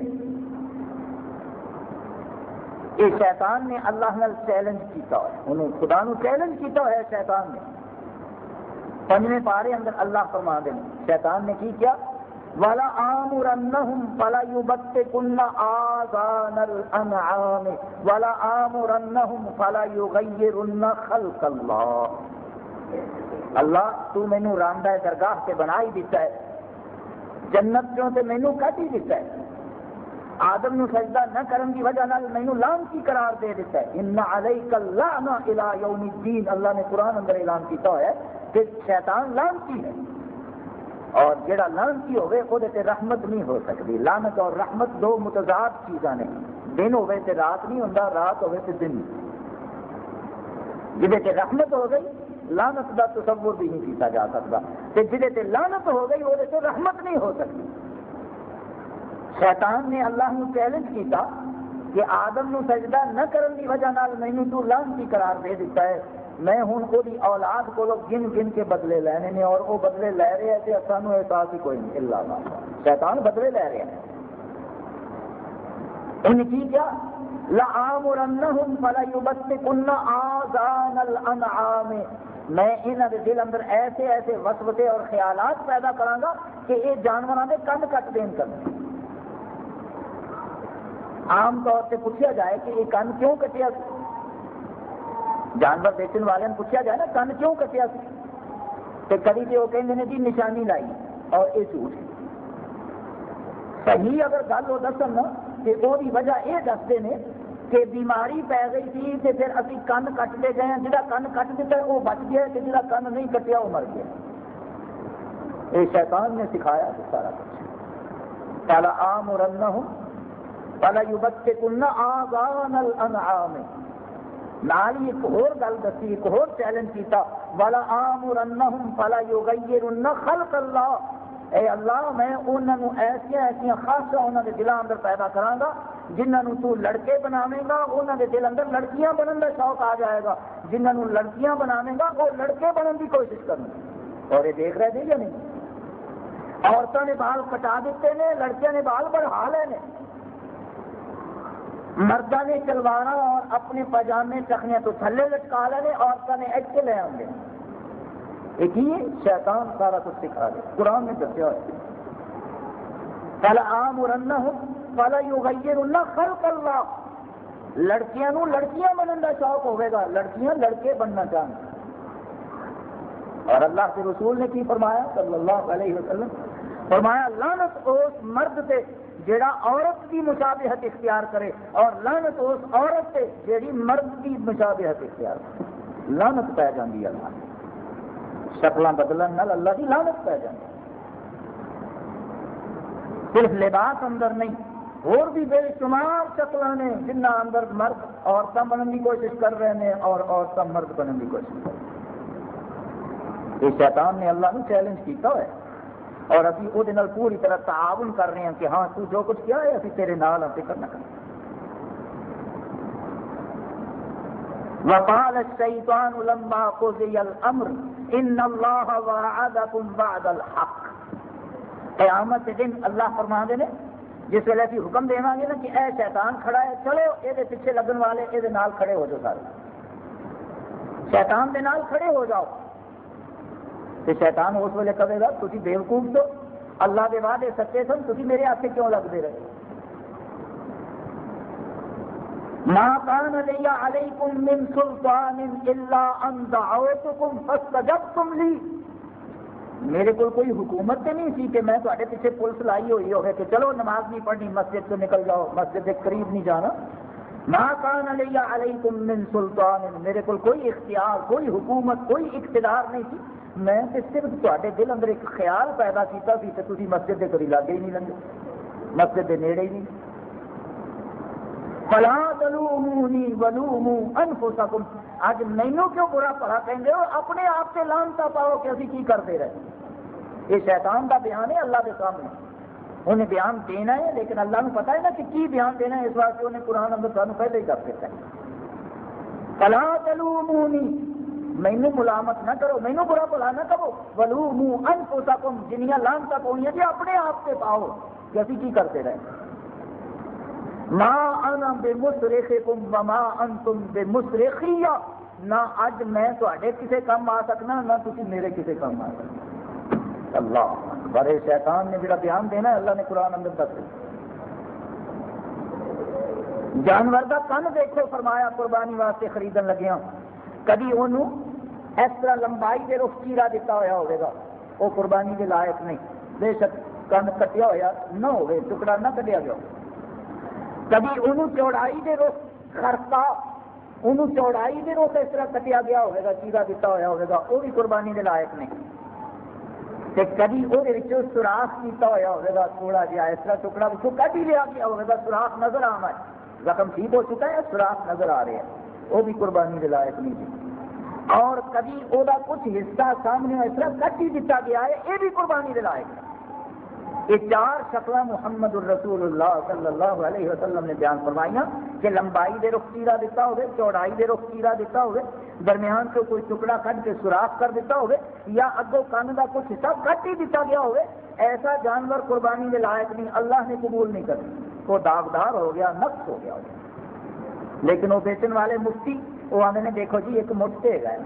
یہ شیطان نے اللہ نال چیلنج کیتا ہے انہوں خدا نو چیلنج کیتا ہے شیطان نے۔ پنجویں پارے اندر اللہ فرما دیں شیطان نے کی کیا؟ والا آمرنہم فلا یبتکن آذان الانعام والا آمرنہم فلا یغیرن خلق اللہ اللہ، تو مینو راندہ درگاہ سے بنائی دیتا ہے۔ جنت چوں تے مینو کٹ ہی دیتا ہے۔ آدم نو سجدہ نہ کرن کی وجہ نال مینو لام کی قرار دے دیتا ہے۔ ان علیک اللعنہ الى یوم الدین اللہ نے قرآن اندر اعلان کیتا ہے کہ شیطان لانتی ہے۔ اور جڑا لانتی ہوئے وہ تے رحمت نہیں ہو سکتی لعنت اور رحمت دو متضاد چیزاں نے۔ دن ہوئے تے رات نہیں ہوندا، رات ہوئے تے دن۔ جہے تے رحمت ہو گئی لانت دا تصور بھی نہیں کیتا جا سکتا تے جہے تے لانت ہو گئی وہ تے رحمت نہیں ہو سکتی شیطان نے اللہ نو چیلنج کیتا کہ آدم نو سجدہ نہ کرن کی وجہ نال مینو تو لانتی قرار دے دیتا ہے۔ میں ہوں وہ اولاد کو گن گن کے بدلے لینے نے اور وہ بدلے لے رہے ہیں تو سانو احساس ہی کوئی نہیں، اللہ شیطان بدلے لے رہے ہیں۔ ان کی کیا؟ لآمرنہم فلا یبتکن آذان الانعام۔ میں انہوں دے دل اندر ایسے ایسے وسوسے اور خیالات پیدا کراں کہ یہ جانوراں دے کند کٹ دین کرنے عام طور سے پوچھا جائے کہ یہ کن کیوں کٹیا جانور بیچن والے پوچھا جائے نا، کن کیوں کٹیا تو کبھی تو وہ کہیں جی نشانی لائی اور یہ جھوٹ صحیح اگر گل وہ دسن نا کہ وہ وجہ یہ دستے ہیں کہ بیماری پی گئی تھی تو پھر ابھی کن کٹتے گئے ہیں جہاں کن کٹ دیتا ہے وہ بچ گیا کہ جہاں کن نہیں کٹیا وہ مر گیا یہ شیطان نے سکھایا سارا کچھ۔ پہلا عام اور ہوں فلا یبتکن آذان الانعام نال ہی ایک اور گل دسی، ایک اور چیلنج کیتا۔ آمرنہم فلا یغیرن خلق اللہ اے اللہ، میں خاصا دلوں اندر پیدا کراں گا جنہوں تو لڑکے بناویں گا، انہوں کے دل اندر لڑکیاں بننے کا شوق آ جائے گا۔ جنہوں لڑکیاں بناویں گا، وہ لڑکے بننے کی کوشش کریں اور یہ دیکھ رہے تھے جی یا نہیں؟ عورتوں نے بال کٹا دیتے ہیں لڑکیاں نے بال بڑھا لے نے۔ مردہ نے چلوانا اور اپنے پاجامے چکھنے تو تھلے لٹکا لینے عورتوں نے ایسے لے آؤں گے۔ ایک ہی شیطان سارا کچھ سکھا دے۔ قرآن نے دسیا ہے۔ پہلا عام اور ہو پہلا یو اللہ خلق اللہ لڑکیاں نو لڑکیاں بننے کا شوق ہوئے گا۔ لڑکیاں لڑکے بننا چاہتے اور اللہ کے رسول نے کی فرمایا؟ صلی اللہ علیہ وسلم۔ فرمایا لانت اس مرد سے جیڑا عورت کی مشابہت اختیار کرے اور لانت اس عورت سے جیڑی مرد کی مشابہت اختیار کرے۔ لانت پی جاتی اللہ شکل بدلن نال اللہ کی لانت پی جاتی صرف لباس اندر نہیں، اور بھی بے شمار شکل نے جنہ اندر مرد عورتیں بننے کی کوشش کر رہے ہیں اور عورتیں مرد بننے کی کوشش کر رہے ہیں۔ یہ شیطان نے اللہ نے چیلنج کیتا ہے اور ابھی وہ پوری طرح تعاون کر رہے ہیں کہ ہاں تو جو کچھ کیا ہے، ابھی تیرے نال ہم فکر نہ کریں وقال الشیطان لما قضی الامر، ان اللہ وعدکم بعد الحق۔ قیامت کے دن اللہ فرما دے نے، جس ویلے ابھی حکم دے گے نا کہ اے شیطان کھڑا ہے، چلو یہ پیچھے لگن والے یہ نال کھڑے ہو جاؤ سارے۔ شیطان دے نال کھڑے ہو جاؤ۔ تو شیطان اس ویلے کہے گا تھی بےوقوف دو۔ اللہ کے وعدے سچے سن تھی میرے ہاتھ کیوں لگتے رہے؟ ما كان لي عليكم من سلطان الا ان دعوتكم فاستجبتم لي۔ میرے کو کوئی حکومت تو نہیں سی کہ میں پیچھے پولیس لائی ہوئی ہوگی کہ چلو نماز نہیں پڑھنی، مسجد سے نکل جاؤ، مسجد کے قریب نہیں جانا۔ ما کان علیہ علیکم من سلطان، میرے کو کوئی اختیار، کوئی حکومت، کوئی اقتدار نہیں تھی میں تے صرف تے دل اندر ایک خیال پیدا کیتا سی کہ تھی مسجد کے قریب لاگے ہی نہیں لگے مسجد کے نیڑے ہی نہیں فلا تلومونی ولومو انفسکم اج مینو کیوں برا پڑا کہیں ہو اپنے آپ سے لانتا پاؤ کہ اسی کی کرتے رہے یہ شیطان کا بیان ہے اللہ کے سامنے انہیں بیان دینا ہے لیکن اللہ نے پتا ہے نا کہ کی بیان دینا ہے اس واسطے انہیں قرآن اندر سانو پہلے ہی کر دیتا ہے فلا تلومونی مینو ملامت نہ کرو مینو برا بلا نہ کرو۔ ولومو انفسکم جنیاں لانتا پاؤں جی یعنی اپنے آپ سے پاؤ۔ کہ اسی کی کرتے رہے۔ ما انا بے مسرخکم وما انتم بے مسرخیہ نہ اج میں تواڈے کسے کام آ سکنا، نہ تسی میرے کسے کام آ سکنا۔ اللہ بڑے شیطان نے جڑا بیان دینا اللہ نے قرآن اندر دس جانور کا کن دیکھو، فرمایا قربانی واسطے خریدن لگے ہوں کبھی انہوں اس طرح لمبائی دے رخ چیرا دیتا ہویا ہوئے گا۔ وہ قربانی کے لائق نہیں۔ بے شک کن کٹیا ہوا نہ ہوئے، ٹکڑا نہ کٹیا گیا۔ کبھی انہوں چوڑائی دے روس خرتا انہوں چوڑائی دے روس اس طرح کٹیا گیا ہوئے گا چیرا دیتا ہوا ہوئے گا، وہ بھی قربانی دے لائق نہیں۔ تے کبھی وہ سوراخ کیتا ہوا ہوئے گا، تھوڑا جہا اس طرح ٹکڑا پچھو کٹ ہی لیا گیا ہوئے گا، سوراخ نظر آنا ہے۔ زخم ٹھیک ہو چکا ہے، سوراخ نظر آ رہے ہیں۔ وہ بھی قربانی دے لائق نہیں۔ جی اور کبھی وہ کچھ حصہ سامنے اس طرح کٹ ہی دیتا گیا ہے، یہ بھی قربانی دے لائق ہے یہ چار شکل محمد الرسول اللہ صلی اللہ علیہ وسلم نے بیان فرمائیا کہ لمبائی دے رخ چیرا دیتا ہوئے، چوڑائی دے رخ چیرا دیتا ہوئے، درمیان سے کوئی ٹکڑا کٹ کے سوراخ کر دیتا ہوئے، یا اگو کن کا کچھ حصہ کٹ ہی دیتا گیا ہوئے، ایسا جانور قربانی کے لائق نہیں، اللہ نے قبول نہیں کر، وہ داغدار ہو گیا نقص ہو گیا۔ لیکن وہ بیچن والے مفتی وہ آنے دیکھو جی ایک مٹتے گئے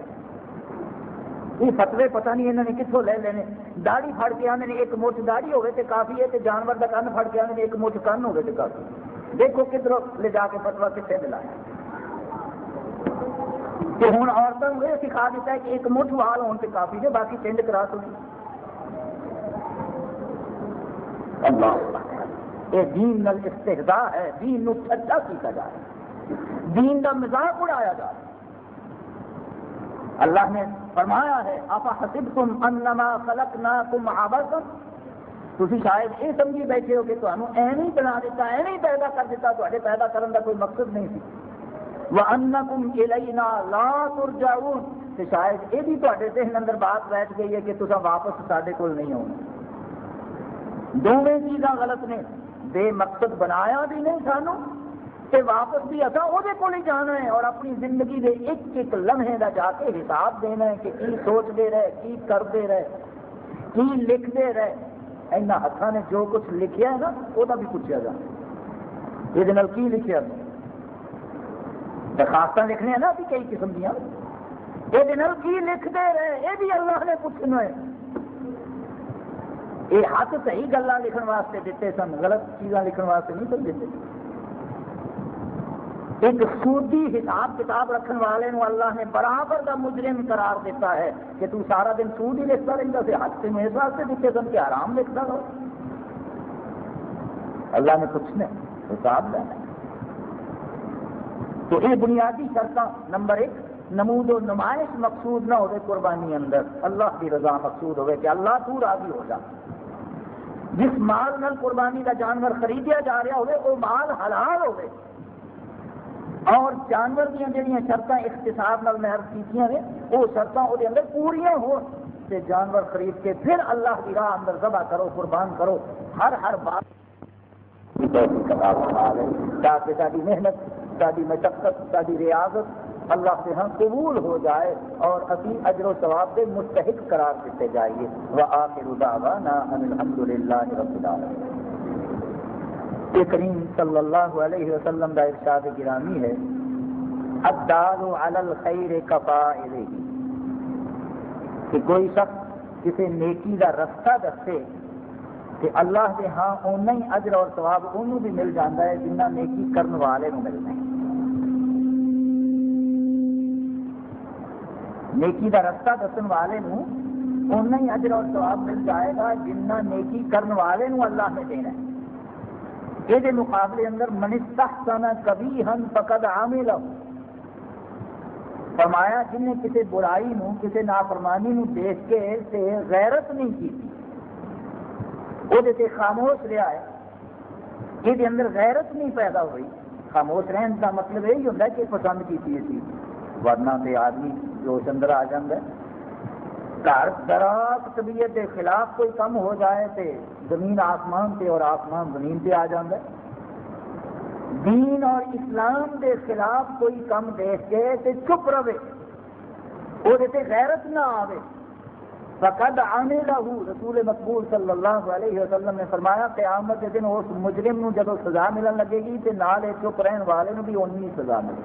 یہ فتوے پتہ نہیں انہوں نے کتوں لے لینے داڑھی پھڑ کے آنے ایک مٹھ داڑھی ہوگی تو کافی ہے تو جانور کا کن پھڑ کے آنے ایک مٹھ کن ہوگی تو کافی دیکھو کدھر لے جا کے فتوا کتنے دلایا کہ ہوں عورتوں کو یہ سکھا دیتا ہے کہ ایک مٹھ وال ہونے سے کافی ہے باقی چنڈ کرا سو یہ دین نل استحدہ ہے دین نو ٹھڈا کیتا جا رہا ہے دین کا مزاق اڑایا جا رہا اللہ نے فرمایا ہے آپا حسب تم انما خلق نہ تم آبسم تھی شاید یہ سمجھی بیٹھے ہو کہ تمہیں ایویں بنا دیتا ایویں پیدا کر دیتا تے پیدا کرنے کا کوئی مقصد نہیں سی۔ وہ ان کم الینا لا ترجعون۔ کہ شاید یہ بھی تے ذہن اندر بات بیٹھ گئی ہے کہ تصا واپس سارے کول نہیں آنا دونوں چیزاں غلط نے۔ بے مقصد بنایا بھی نہیں سانو تے واپس بھی اصا وہ جانا ہے اور اپنی زندگی دے ایک ایک لمحے کا جا کے حساب دینا ہے کہ کی سوچتے رہے، کی کرتے رہے، کی لکھتے رہے۔ اینا ہاتھوں نے جو کچھ لکھیا ہے نا وہ بھی پوچھا جا۔ یہ کی لکھیا؟ درخواست لکھنے ہیں نا ابھی کئی قسم دیا یہ کی لکھتے رہے؟ یہ بھی اللہ نے پوچھنا ہے۔ یہ ہاتھ صحیح گلا لکھن واسطے دیتے سن، غلط چیزاں لکھن واسطے نہیں سن دیتے۔ ایک سودی حساب کتاب رکھنے والے نو اللہ نے برابر کا مجرم قرار دیتا ہے کہ تو سارا دن سود ہی لکھتا رہتا سے ہاتھ سے میرے واسطے دیتے سن کہ آرام لکھتا رہو۔ اللہ نے کچھ نہیں، حساب لینا تو یہ بنیادی شرط نمبر ایک، نمود و نمائش مقصود نہ ہوئے قربانی اندر۔ اللہ کی رضا مقصود ہوئے کہ اللہ تو راضی ہو جا۔ جس مال نل قربانی کا جانور خریدیا جا رہا ہوئے، وہ مال حلال ہوئے۔ اور جانور دیا جہاں شرط اختصار محر کی وہ شرط وہ اندر پوریا ہو جانور خرید کے پھر اللہ کی راہ اندر ذبح کرو، قربان کرو۔ ہر ہر بات۔ تاکہ ساری محنت، ساری مشقت، ساری ریاضت اللہ سے ہم قبول ہو جائے اور ابھی اجر و ثواب کے مستحق قرار دیتے جائیے۔ وہ آخر دعوانا الحمد للہ رب العالمین۔ رب کریم صلی اللہ علیہ وسلم کا ارشاد گرامی ہے الدار علی الخیر کفائل کہ کوئی شخص کسی نیکی کا رستہ دسے کہ اللہ کے ہاں اونا ہی اجر اور ثواب انہوں بھی مل جاتا ہے جنہ نیکی کرنے والے کو ملنا ہے نیکی کا رستہ دسن والے کو اونا ہی اجر اور ثواب مل جائے گا جنہ نیکی کرنے والے اللہ نے دینا ہے۔ یہ مقابلے اندر منستحسن کبھی ہن فقد عامل فرمایا جن نے کسی برائی نو، کسی نافرمانی نو دیکھ کے سے غیرت نہیں کی وہ خاموش رہا ہے یہ اندر غیرت نہیں پیدا ہوئی. خاموش رہن کا مطلب یہی ہوتا ہے کہ پسند کی تھی ورنہ تے آدمی جوش اندر آ جاتا ہے۔ گھر دراک طبیعت کے خلاف کوئی کم ہو جائے تے زمین آسمان تے اور آسمان زمین تے آ جاتا ہے دین اور اسلام دے خلاف کوئی کم دیکھ کے تے چپ رہے۔ وہ غیرت نہ آئے فقد آنے لہو رسول مقبول صلی اللہ علیہ وسلم نے فرمایا، قیامت کے دن اس مجرم نو جب سزا ملن لگے گی تے نال چپ رہن والے نو بھی اونی سزا ملے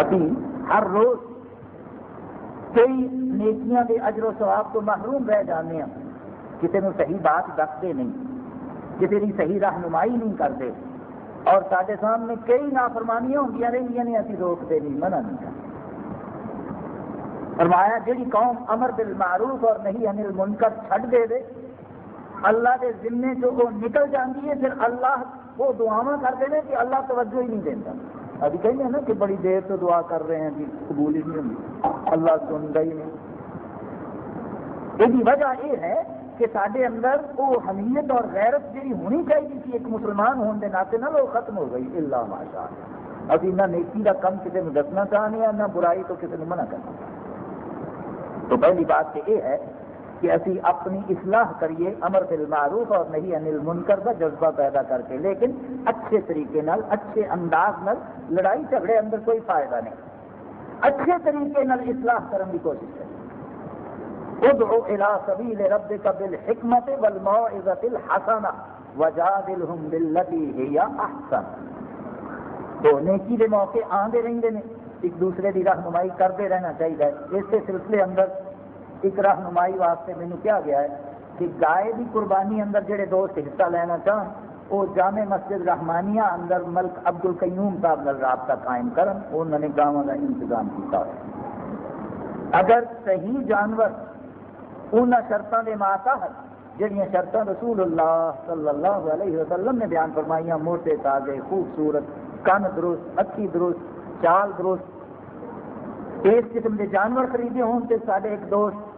ابھی ہر روز کئی نیکیاں دے اجر و ثواب تو محروم رہ جانے ہیں۔ کسی نے صحیح بات دستے نہیں، کسی کی صحیح رہنمائی نہیں کرتے۔ اور سارے سامنے کئی نافرمانیاں ہوں رہی ہیں ابھی روکتے نہیں، منع نہیں کرتے۔ فرمایا، جیڑی قوم امر بالمعروف اور نہیں انل منکر چھڈ دے دے، اللہ کے ذمے جو وہ نکل جاتی ہے، پھر اللہ وہ دعا کرتے ہیں کہ اللہ توجہ ہی نہیں دیتا ابھی کہیں ہیں نا کہ بڑی دیر تو دعا کر رہے ہیں جی قبول ہی نہیں ہوتی اللہ سنتا ہی نہیں۔ یہ وجہ یہ ہے کہ سارے اندر وہ حمیت اور غیرت جی ہونی چاہیے تھی ایک مسلمان ہونے کے ناطے نہ وہ ختم ہو گئی۔ اللہ۔ ماشاء ابھی نہ نیکی کا کم کسی نے دسنا چاہنے نہ برائی تو کسی نے منع کرنا تو پہلی بات تو یہ ہے کہ اسی اپنی اصلاح کریے، امر بالمعروف اور نہیں انل منکر کا جذبہ پیدا کر کے۔ لیکن اچھے طریقے نال، اچھے انداز نال لڑائی جھگڑے اندر کوئی فائدہ نہیں۔ اچھے طریقے نال اصلاح کرنے کی کوشش کریں۔ ادعو الى سبیل ربک بالحکمت والموعظۃ الحسنہ وجادلهم بالتي هي احسن۔ تو نیکی دے موقع آندے رہندے نے، ایک دوسرے کی رہنمائی کرتے رہنا چاہیے اس کے سلسلے اندر ایک رہنمائی واسطے مینو کیا گیا ہے کہ گائے کی قربانی اندر جڑے دوست حصہ لینا چاہن وہ جامع مسجد رحمانیہ اندر ملک عبد القیوم صاحب نال رابطہ قائم کرن، انہوں نے گاؤں کا انتظام کیا اگر صحیح جانور ان شرطوں کے ماتحت جہاں شرط رسول اللہ صلی اللہ علیہ وسلم نے بیان فرمائیاں، موٹے، تازے، خوبصورت، کن درست اچھی درست، چال درست، اس قسم کے جانور خریدے ہون تے سارے ایک دوست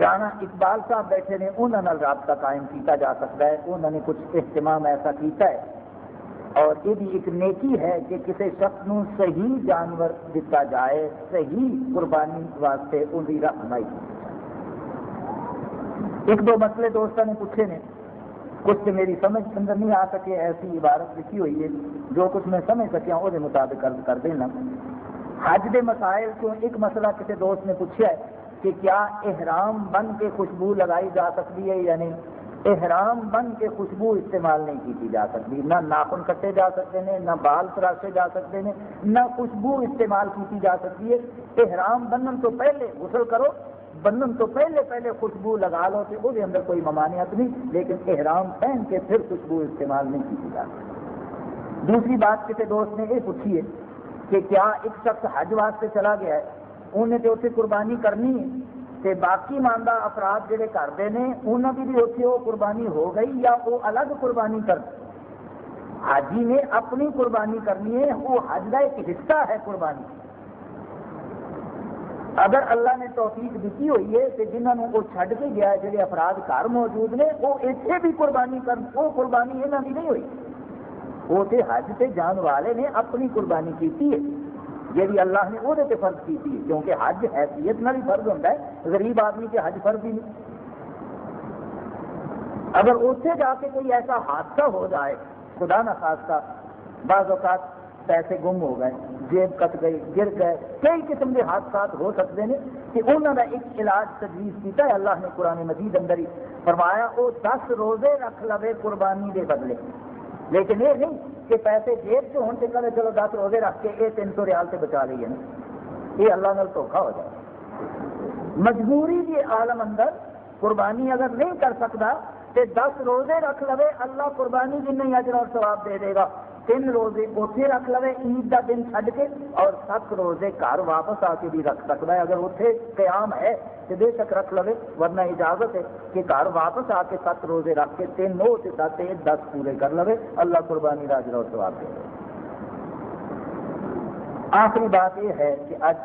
رانا اقبال صاحب بیٹھے نے، انہوں نے رابطہ قائم کیتا جا سکتا ہے، انہوں نے کچھ اہتمام ایسا کیتا ہے۔ اور یہ بھی ایک نیکی ہے کہ کسی شخص نو صحیح جانور دیتا جائے، صحیح قربانی واسطے ان کی رہنمائی۔ ایک دو مسئلے دوستوں نے پوچھے نے۔ کچھ میری سمجھ اندر نہیں آ سکے، ایسی عبارت لکھی ہوئی ہے۔ جو کچھ میں سمجھ سکیا وہ مطابق عرض کر دینا۔ حج دے مسائل کو ایک مسئلہ کسی دوست نے پوچھا ہے۔ کہ کیا احرام بن کے خوشبو لگائی جا سکتی ہے یا نہیں؟ احرام بن کے خوشبو استعمال نہیں کی جا سکتی، نہ ناخن کٹے جا سکتے ہیں، نہ بال تراشے جا سکتے ہیں، نہ خوشبو استعمال کی جا سکتی ہے۔ احرام بنن تو پہلے غسل کرو، بنن تو پہلے پہلے خوشبو لگا لو تو وہ بھی اندر کوئی ممانعت نہیں، لیکن احرام پہن کے پھر خوشبو استعمال نہیں کی جا سکتی۔ دوسری بات کسی دوست نے یہ پوچھی ہے کہ کیا ایک شخص حج واسطے چلا گیا ہے؟ انہیں تو اتنے قربانی کرنی ہے تے باقی ماندہ افراد جڑے کرتے ہیں انہوں کی بھی اتنے وہ قربانی ہو گئی یا وہ الگ قربانی کر حاجی نے اپنی قربانی کرنی ہے وہ حج کا ایک حصہ ہے قربانی اگر اللہ نے توفیق دیتی ہوئی ہے کہ جنہوں نے وہ چھڈ کے گیا ہے جڑے افراد گھر موجود نے وہ اتنے بھی قربانی کر وہ قربانی یہاں کی نہیں ہوئی وہ تے حج سے جان والے نے اپنی قربانی کی ہے جی اللہ نے وہ فرض کی ہے کیونکہ حج حیثیت نہ بھی فرض ہوتا ہے، غریب آدمی کے حج فرض ہی نہیں۔ اگر اتنے جا کے کوئی ایسا حادثہ ہو جائے، خدا نہ خاصہ، بعض اوقات پیسے گم ہو گئے، جیب کٹ گئی، گر گئے، کئی قسم کے حادثات ہو سکتے ہیں کہ انہوں نے ایک علاج تجویز کیا ہے، اللہ نے قرآن مجید اندر ہی فرمایا وہ دس روزے رکھ لو قربانی کے بدلے۔ لیکن یہ نہیں کہ پیسے جیب سے ہونے سے چلو دس روزے رکھ کے یہ تین سو ریال سے بچا لیے نا۔ یہ اللہ نال دھوکھا ہو جائے۔ مجبوری کے عالم اندر قربانی اگر نہیں کر سکتا تو دس روزے رکھ لو اللہ قربانی کی نہیں اجر اور ثواب دے دے گا۔ تین روزے اتنے رکھ لو عید کا دن چھڈ کے اور سات روزے گھر واپس آ کے بھی رکھ سکتا ہے۔ اگر اتنے قیام ہے تو بے شک رکھ لو ورنہ اجازت ہے کہ گھر واپس آ کے سات روزے رکھ کے تین نو سات دس پورے کر لو اللہ قربانی راج رو سواب دے آخری بات یہ ہے کہ اج